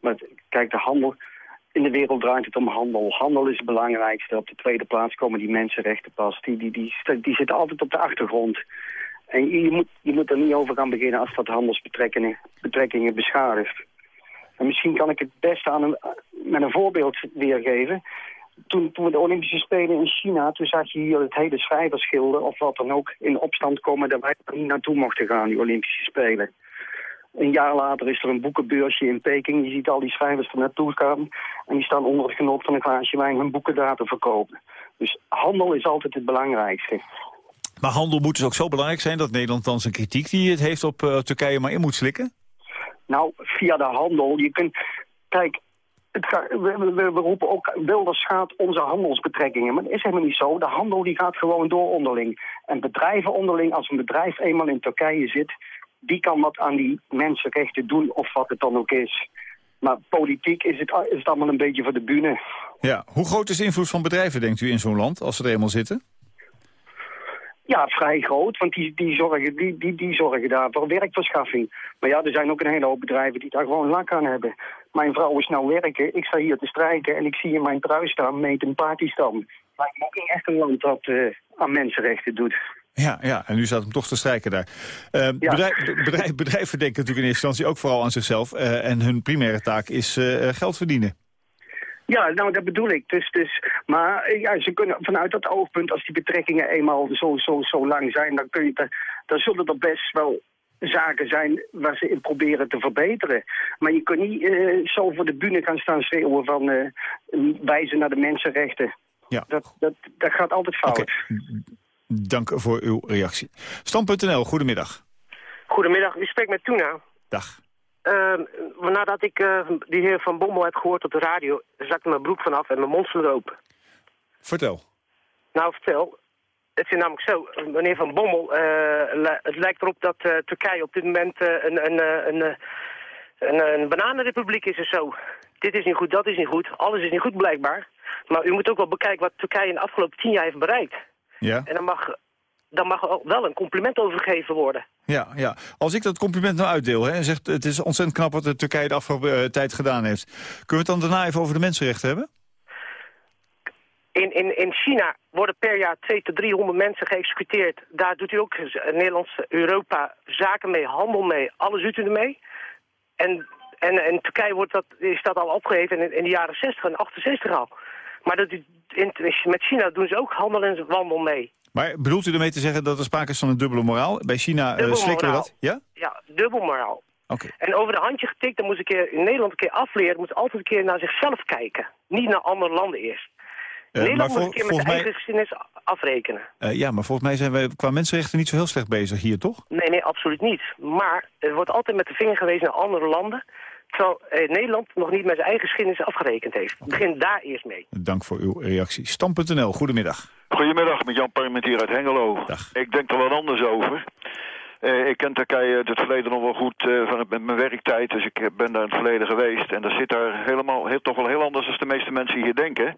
S35: Maar kijk, de handel... In de wereld draait het om handel. Handel is het belangrijkste. Op de tweede plaats komen die mensenrechten pas. Die, die, die, die zitten altijd op de achtergrond. En je moet, je moet er niet over gaan beginnen als dat handelsbetrekkingen betrekkingen beschadigt. En misschien kan ik het beste aan een, met een voorbeeld weergeven. Toen, toen we de Olympische Spelen in China, toen zag je hier het hele schrijverschilder of wat dan ook in opstand komen dat wij niet naartoe mochten gaan, die Olympische Spelen. Een jaar later is er een boekenbeursje in Peking. Je ziet al die schrijvers er naartoe gaan. En die staan onder het genot van een glaasje wijn hun boeken daar te verkopen. Dus handel is altijd het belangrijkste.
S22: Maar handel moet dus ook zo belangrijk zijn dat Nederland dan zijn kritiek die het heeft op uh, Turkije maar in moet slikken?
S35: Nou, via de handel. Je kunt, kijk, het we, we, roepen ook, Wilders schaadt onze handelsbetrekkingen. Maar dat is helemaal niet zo. De handel die gaat gewoon door onderling. En bedrijven onderling, als een bedrijf eenmaal in Turkije zit die kan wat aan die mensenrechten doen of wat het dan ook is. Maar politiek is het, is het allemaal een beetje voor de bühne.
S22: Ja, hoe groot is de invloed van bedrijven, denkt u, in zo'n land, als ze er eenmaal zitten?
S35: Ja, vrij groot, want die, die, zorgen, die, die, die zorgen daar voor werkverschaffing. Maar ja, er zijn ook een hele hoop bedrijven die daar gewoon lak aan hebben. Mijn vrouw is nou werken, ik sta hier te strijken en ik zie in mijn trui staan, meet in Pakistan. Lijkt me ook niet echt een land dat uh, aan mensenrechten doet.
S22: Ja, ja, en nu staat hem toch te strijken daar. Uh, bedrijf, bedrijven denken natuurlijk in eerste instantie ook vooral aan zichzelf. Uh, en hun primaire taak is uh, geld verdienen.
S35: Ja, nou dat bedoel ik. Dus, dus, maar ja, ze kunnen vanuit dat oogpunt, als die betrekkingen eenmaal zo, zo, zo lang zijn, dan, kun je dan, dan zullen er best wel zaken zijn waar ze in proberen te verbeteren. Maar je kunt niet zo voor de bühne gaan staan schreeuwen van wijzen naar de mensenrechten.
S22: Ja.
S35: Dat, dat, dat gaat altijd fout. Okay.
S22: Dank voor uw reactie. Stam.nl, goedemiddag.
S36: Goedemiddag, wie spreekt met Tuna?
S22: Dag.
S37: uh, nadat ik uh, die heer Van Bommel heb gehoord op de radio... zakte mijn broek vanaf en mijn mond stond open.
S22: Vertel.
S37: Nou, vertel. Het is namelijk zo, meneer Van Bommel, uh, het lijkt erop dat Turkije op dit moment een, een, een, een, een bananenrepubliek is en zo. Dit is niet goed, dat is niet goed, alles is niet goed blijkbaar. Maar u moet ook wel bekijken wat Turkije in de afgelopen tien jaar heeft bereikt.
S22: Ja.
S37: En dan mag, dan mag er wel een compliment overgegeven worden.
S22: Ja, ja. Als ik dat compliment nou uitdeel hè, en zegt het is ontzettend knap wat de Turkije de afgelopen tijd gedaan heeft. Kunnen we het dan daarna even over de mensenrechten hebben?
S37: In, in, in China worden per jaar 2 tot 300 mensen geëxecuteerd. Daar doet u ook Nederlands, Europa zaken mee, handel mee, alles doet u ermee. En, en, en Turkije wordt dat, is dat al opgeheven in, in de jaren 60 en 68 al. Maar dat, in, met China doen ze ook handel en wandel mee.
S22: Maar bedoelt u ermee te zeggen dat er sprake is van een dubbele moraal? Bij China uh, slikken we dat? Ja?
S37: Ja, dubbel moraal.
S22: Oké.
S37: En over de handje getikt, dan moet ik in Nederland een keer afleren. moet altijd een keer naar zichzelf kijken. Niet naar andere landen eerst. Uh, Nederland moet een keer met zijn eigen geschiedenis afrekenen.
S22: Uh, ja, maar volgens mij zijn we qua mensenrechten niet zo heel slecht bezig hier, toch?
S37: Nee, nee, absoluut niet. Maar er wordt altijd met de vinger gewezen naar andere landen... terwijl eh, Nederland nog niet met zijn eigen geschiedenis afgerekend heeft. Begin daar eerst mee.
S22: Dank voor uw reactie. Stam.nl, goedemiddag.
S38: Goedemiddag, met Jan Parlementier uit Hengelo.
S22: Dag.
S38: Ik denk er wat anders over. Uh, ik ken Turkije het verleden nog wel goed uh, van met mijn werktijd, dus ik ben daar in het verleden geweest. En dat zit daar helemaal, heel, toch wel heel anders dan de meeste mensen hier denken.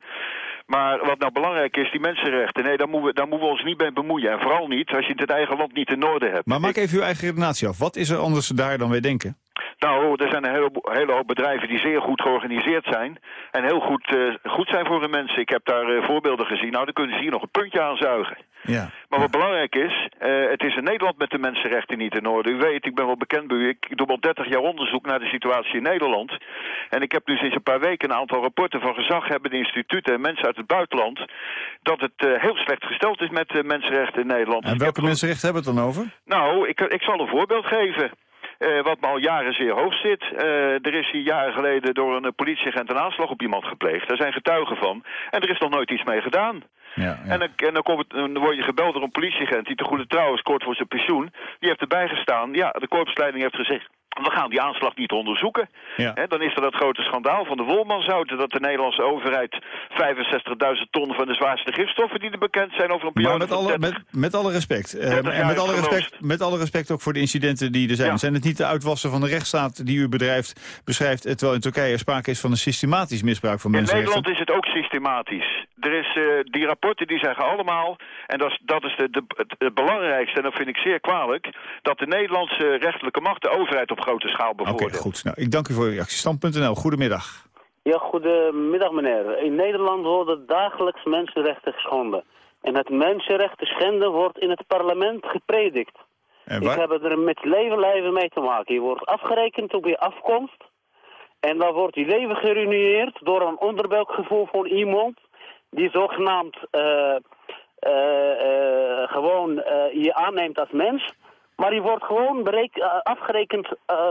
S38: Maar wat nou belangrijk is, die mensenrechten, nee, daar moeten, we, daar moeten we ons niet bij bemoeien. En vooral niet als je het eigen land niet in orde hebt.
S22: Maar maak even uw eigen redenatie af. Wat is er anders daar dan wij denken?
S38: Nou, er zijn een hele, hele hoop bedrijven die zeer goed georganiseerd zijn. En heel goed, uh, goed zijn voor de mensen. Ik heb daar uh, voorbeelden gezien. Nou, dan kunnen ze hier nog een puntje aan zuigen.
S22: Ja.
S38: Maar wat belangrijk is, uh, het is in Nederland met de mensenrechten niet in orde. U weet, ik ben wel bekend bij u. Ik doe al 30 jaar onderzoek naar de situatie in Nederland. En ik heb nu sinds een paar weken een aantal rapporten van gezaghebbende instituten en mensen uit het buitenland... dat het heel slecht gesteld is met mensenrechten in Nederland.
S22: En welke mensenrechten hebben we het dan over?
S38: Nou, ik, ik zal een voorbeeld geven. Uh, wat me al jaren zeer hoog zit. Uh, er is hier jaren geleden door een politieagent een aanslag op iemand gepleegd. Daar zijn getuigen van. En er is nog nooit iets mee gedaan.
S22: Ja, ja.
S38: En, dan, en dan, komt het, dan word je gebeld door een politieagent die te goede trouw is, kort voor zijn pensioen. Die heeft erbij gestaan. Ja, de korpsleiding heeft gezegd, we gaan die aanslag niet onderzoeken.
S22: Ja.
S38: He, dan is er dat grote schandaal van de Wolmanzouten... dat de Nederlandse overheid 65.000 ton van de zwaarste gifstoffen... die er bekend zijn over een periode
S22: maar met alle, met, met alle respect. Uh, en met alle respect, met alle respect ook voor de incidenten die er zijn.
S38: Ja.
S22: Zijn het niet de uitwassen van de rechtsstaat die u bedrijft, beschrijft... terwijl in Turkije sprake is van een systematisch misbruik van
S38: In
S22: mensenrechten?
S38: Nederland is het ook systematisch. Er is, uh, die rapporten die zeggen allemaal, en dat is, dat is de, de, het, het, belangrijkste... en dat vind ik zeer kwalijk... dat de Nederlandse rechterlijke macht de overheid op grote schaal bevoordeelt.
S22: Oké, goed. Nou, ik dank u voor uw reactie. Stand.nl, goedemiddag.
S39: Ja, goedemiddag meneer. In Nederland worden dagelijks mensenrechten geschonden. En het mensenrechten schenden wordt in het parlement gepredikt.
S22: En
S39: Ik heb er met leven lijven mee te maken. Je wordt afgerekend op je afkomst. En dan wordt je leven geruineerd door een onderbuikgevoel van iemand... die zogenaamd uh, uh, uh, gewoon je aanneemt als mens... Maar die wordt gewoon bereken, uh, afgerekend uh,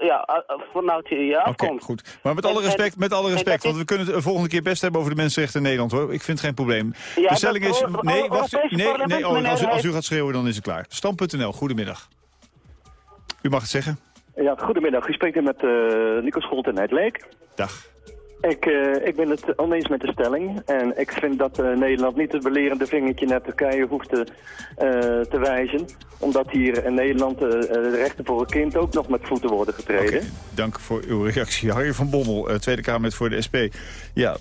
S39: ja, vanuit je afkomst.
S22: Oké, okay, goed. Maar met alle respect, met alle respect want we kunnen het de volgende keer best hebben over de mensenrechten in Nederland, hoor. Ik vind het geen probleem.
S39: Ja,
S22: de stelling is... Nee, wacht, nee, nee oh, als, u, als u gaat schreeuwen, dan is het klaar. Stam.nl, goedemiddag. U mag het zeggen.
S40: Ja, goedemiddag. U spreekt met Nico Scholt in Leek.
S22: Dag.
S40: Ik, uh, ik ben het oneens met de stelling. En ik vind dat uh, Nederland niet het belerende vingertje naar Turkije hoeft te, uh, te wijzen. Omdat hier in Nederland de rechten voor een kind ook nog met voeten worden getreden.
S22: Okay, dank voor uw reactie. Harry van Bommel, Tweede Kamer voor de SP. Ja,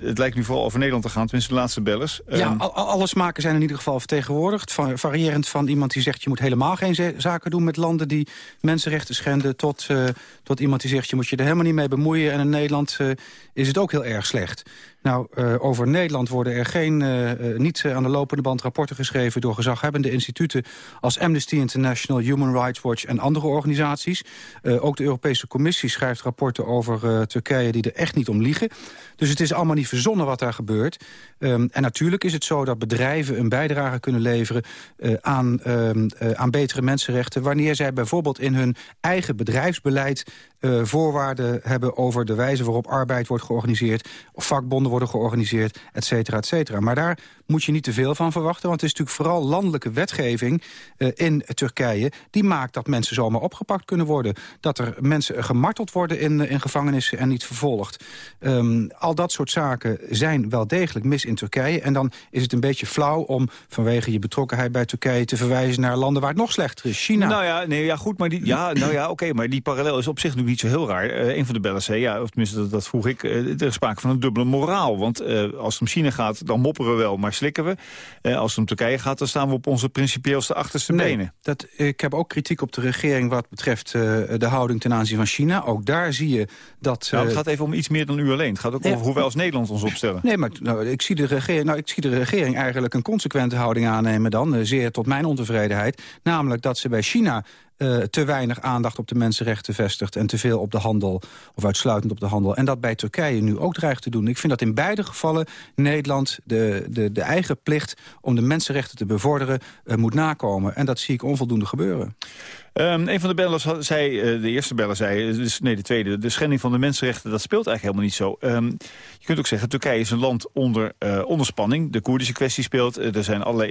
S22: het lijkt nu vooral over Nederland te gaan, tenminste de laatste bellers.
S31: Ja, um, alle smaken zijn in ieder geval vertegenwoordigd. Variërend van iemand die zegt je moet helemaal geen zaken doen met landen die mensenrechten schenden... tot, tot iemand die zegt je moet je er helemaal niet mee bemoeien. En in Nederland is het ook heel erg slecht. Nou, uh, over Nederland worden er geen, uh, uh, niet aan de lopende band rapporten geschreven... door gezaghebbende instituten als Amnesty International, Human Rights Watch en andere organisaties. ook de Europese Commissie schrijft rapporten over Turkije die er echt niet om liegen. Dus het is allemaal niet verzonnen wat daar gebeurt. Um, en natuurlijk is het zo dat bedrijven een bijdrage kunnen leveren... aan, um, aan betere mensenrechten... wanneer zij bijvoorbeeld in hun eigen bedrijfsbeleid voorwaarden hebben over de wijze waarop arbeid wordt georganiseerd... of vakbonden worden georganiseerd, et cetera, et cetera. Maar daar moet je niet te veel van verwachten. Want het is natuurlijk vooral landelijke wetgeving uh, in Turkije... die maakt dat mensen zomaar opgepakt kunnen worden. Dat er mensen gemarteld worden in, in gevangenissen en niet vervolgd. Um, al dat soort zaken zijn wel degelijk mis in Turkije. En dan is het een beetje flauw om vanwege je betrokkenheid bij Turkije... te verwijzen naar landen waar het nog slechter is. China.
S22: Nou ja, nee, ja goed, maar die, ja, nou ja, oké, maar die parallel is op zich nu niet zo heel raar. Uh, een van de bellen ja, of tenminste dat, vroeg ik... Er is sprake van een dubbele moraal. Want uh, als het om China gaat, dan mopperen we wel, maar slikken we. als het om Turkije gaat, dan staan we op onze principieelste achterste
S31: nee,
S22: benen.
S31: Dat, ik heb ook kritiek op de regering wat betreft de houding ten aanzien van China. Ook daar zie je dat...
S22: Nou, het gaat even om iets meer dan u alleen. Het gaat ook over hoe wij als Nederland ons opstellen.
S31: Nee, maar nou, ik, zie de regering, nou, ik zie de regering eigenlijk een consequente houding aannemen dan. zeer tot mijn ontevredenheid. Namelijk dat ze bij China uh, te weinig aandacht op de mensenrechten vestigt... en te veel op de handel, of uitsluitend op de handel. En dat bij Turkije nu ook dreigt te doen. Ik vind dat in beide gevallen Nederland de, de, de eigen plicht... om de mensenrechten te bevorderen uh, moet nakomen. En dat zie ik onvoldoende gebeuren.
S22: Um, een van de bellers zei, uh, de eerste beller zei, dus, nee de tweede, de schending van de mensenrechten, dat speelt eigenlijk helemaal niet zo. Um, je kunt ook zeggen, Turkije is een land onder uh, onderspanning. De Koerdische kwestie speelt, er zijn allerlei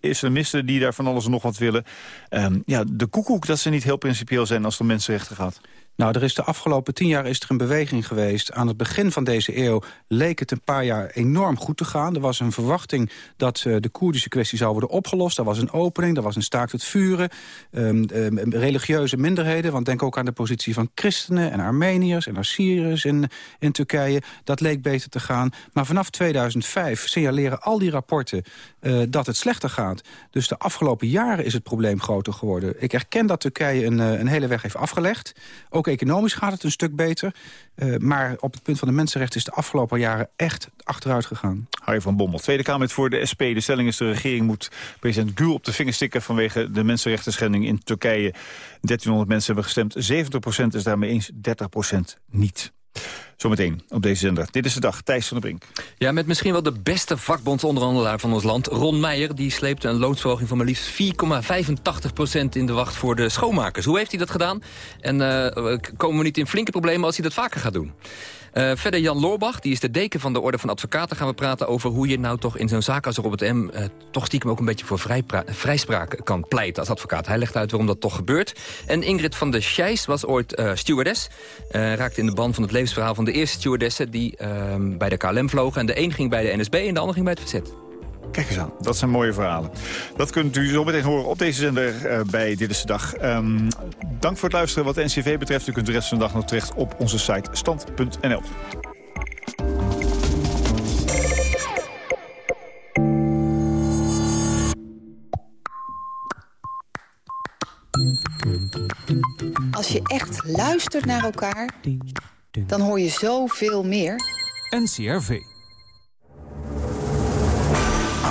S22: islamisten die, daar van alles en nog wat willen. Um, ja, de koekoek dat ze niet heel principieel zijn als het om mensenrechten gaat.
S31: Nou, er is de afgelopen tien jaar is er een beweging geweest. Aan het begin van deze eeuw leek het een paar jaar enorm goed te gaan. Er was een verwachting dat uh, de Koerdische kwestie zou worden opgelost. Er was een opening, er was een staakt het vuren. Um, um, religieuze minderheden, want denk ook aan de positie van christenen... en Armeniërs en Assyriërs in, in Turkije. Dat leek beter te gaan. Maar vanaf 2005 signaleren al die rapporten uh, dat het slechter gaat. Dus de afgelopen jaren is het probleem groter geworden. Ik erken dat Turkije een, uh, een hele weg heeft afgelegd. Ook economisch gaat het een stuk beter. Uh, maar op het punt van de mensenrechten is de afgelopen jaren echt achteruit gegaan.
S22: Harry van Bommel, Tweede Kamer voor de SP. De stelling is de regering moet president Gül op de vinger stikken... vanwege de mensenrechten schending in Turkije. 1300 mensen hebben gestemd. 70% is daarmee eens, 30% niet. Zometeen op deze zender. Dit is de dag. Thijs van der Brink.
S41: Ja, met misschien wel de beste vakbondsonderhandelaar van ons land. Ron Meijer, die sleepte een loonsverhoging van maar liefst 4,85% in de wacht voor de schoonmakers. Hoe heeft hij dat gedaan? En uh, komen we niet in flinke problemen als hij dat vaker gaat doen? Uh, verder Jan Loorbach, die is de deken van de Orde van Advocaten... gaan we praten over hoe je nou toch in zo'n zaak als Robert M... Toch stiekem ook een beetje voor vrijspraak kan pleiten als advocaat. Hij legt uit waarom dat toch gebeurt. En Ingrid van der Scheijs was ooit uh, stewardess. raakte in de band van het levensverhaal van de eerste stewardessen... die ehm, bij de KLM vlogen. En de een ging bij de NSB en de ander ging bij het verzet.
S22: Kijk eens aan, dat zijn mooie verhalen. Dat kunt u zo meteen horen op deze zender uh, bij Dit is de Dag. Um, dank voor het luisteren wat de NCV betreft. U kunt de rest van de dag nog terecht op onze site stand.nl.
S42: Als je echt luistert naar elkaar, dan hoor je zoveel meer.
S1: NCRV.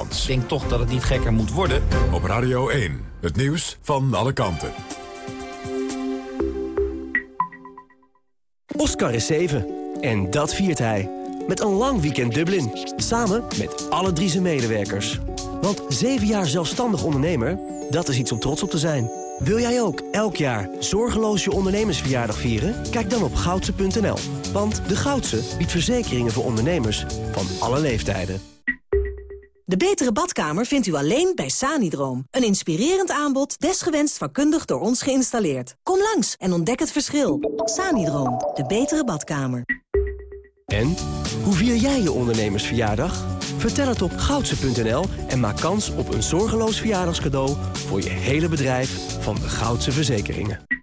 S36: Ik denk toch dat het niet gekker moet worden.
S1: Op Radio 1, het nieuws van alle kanten.
S43: Oscar is 7 en dat viert hij. Met een lang weekend Dublin, samen met alle drie zijn medewerkers. Want 7 jaar zelfstandig ondernemer, dat is iets om trots op te zijn. Wil jij ook elk jaar zorgeloos je ondernemersverjaardag vieren? Kijk dan op goudse.nl. Want de Goudse biedt verzekeringen voor ondernemers van alle leeftijden.
S44: De betere badkamer vindt u alleen bij Sanidroom. Een inspirerend aanbod, desgewenst vakkundig door ons geïnstalleerd. Kom langs en ontdek het verschil. Sanidroom, de betere badkamer.
S43: En, hoe vier jij je ondernemersverjaardag? Vertel het op goudse.nl en maak kans op een zorgeloos verjaardagscadeau... voor je hele bedrijf van de Goudse Verzekeringen.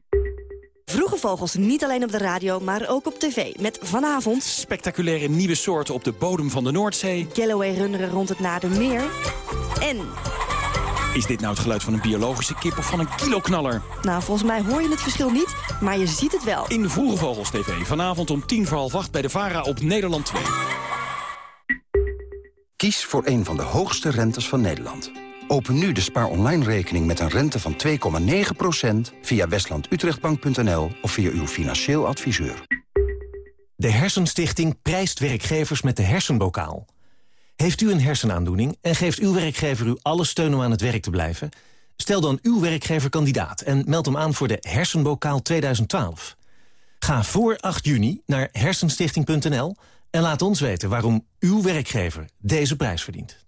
S44: Vroege vogels niet alleen op de radio, maar ook op tv. Met vanavond...
S36: Spectaculaire nieuwe soorten op de bodem van de Noordzee.
S44: Galloway runderen rond het Nadermeer. En...
S40: Is dit nou het geluid van een biologische kip of van een kiloknaller?
S45: Nou, volgens mij hoor je het verschil niet, maar je ziet het wel.
S40: In de Vroege Vogels TV, vanavond om tien voor half acht bij de VARA op Nederland 2.
S46: Kies voor een van de hoogste rentes van Nederland. Open nu de Spaar Online rekening met een rente van 2,9% via westlandutrechtbank.nl of via uw financieel adviseur.
S43: De Hersenstichting prijst werkgevers met de hersenbokaal. Heeft u een hersenaandoening en geeft uw werkgever u alle steun om aan het werk te blijven? Stel dan uw werkgever kandidaat en meld hem aan voor de Hersenbokaal 2012. Ga voor 8 juni naar hersenstichting.nl en laat ons weten waarom uw werkgever deze prijs verdient.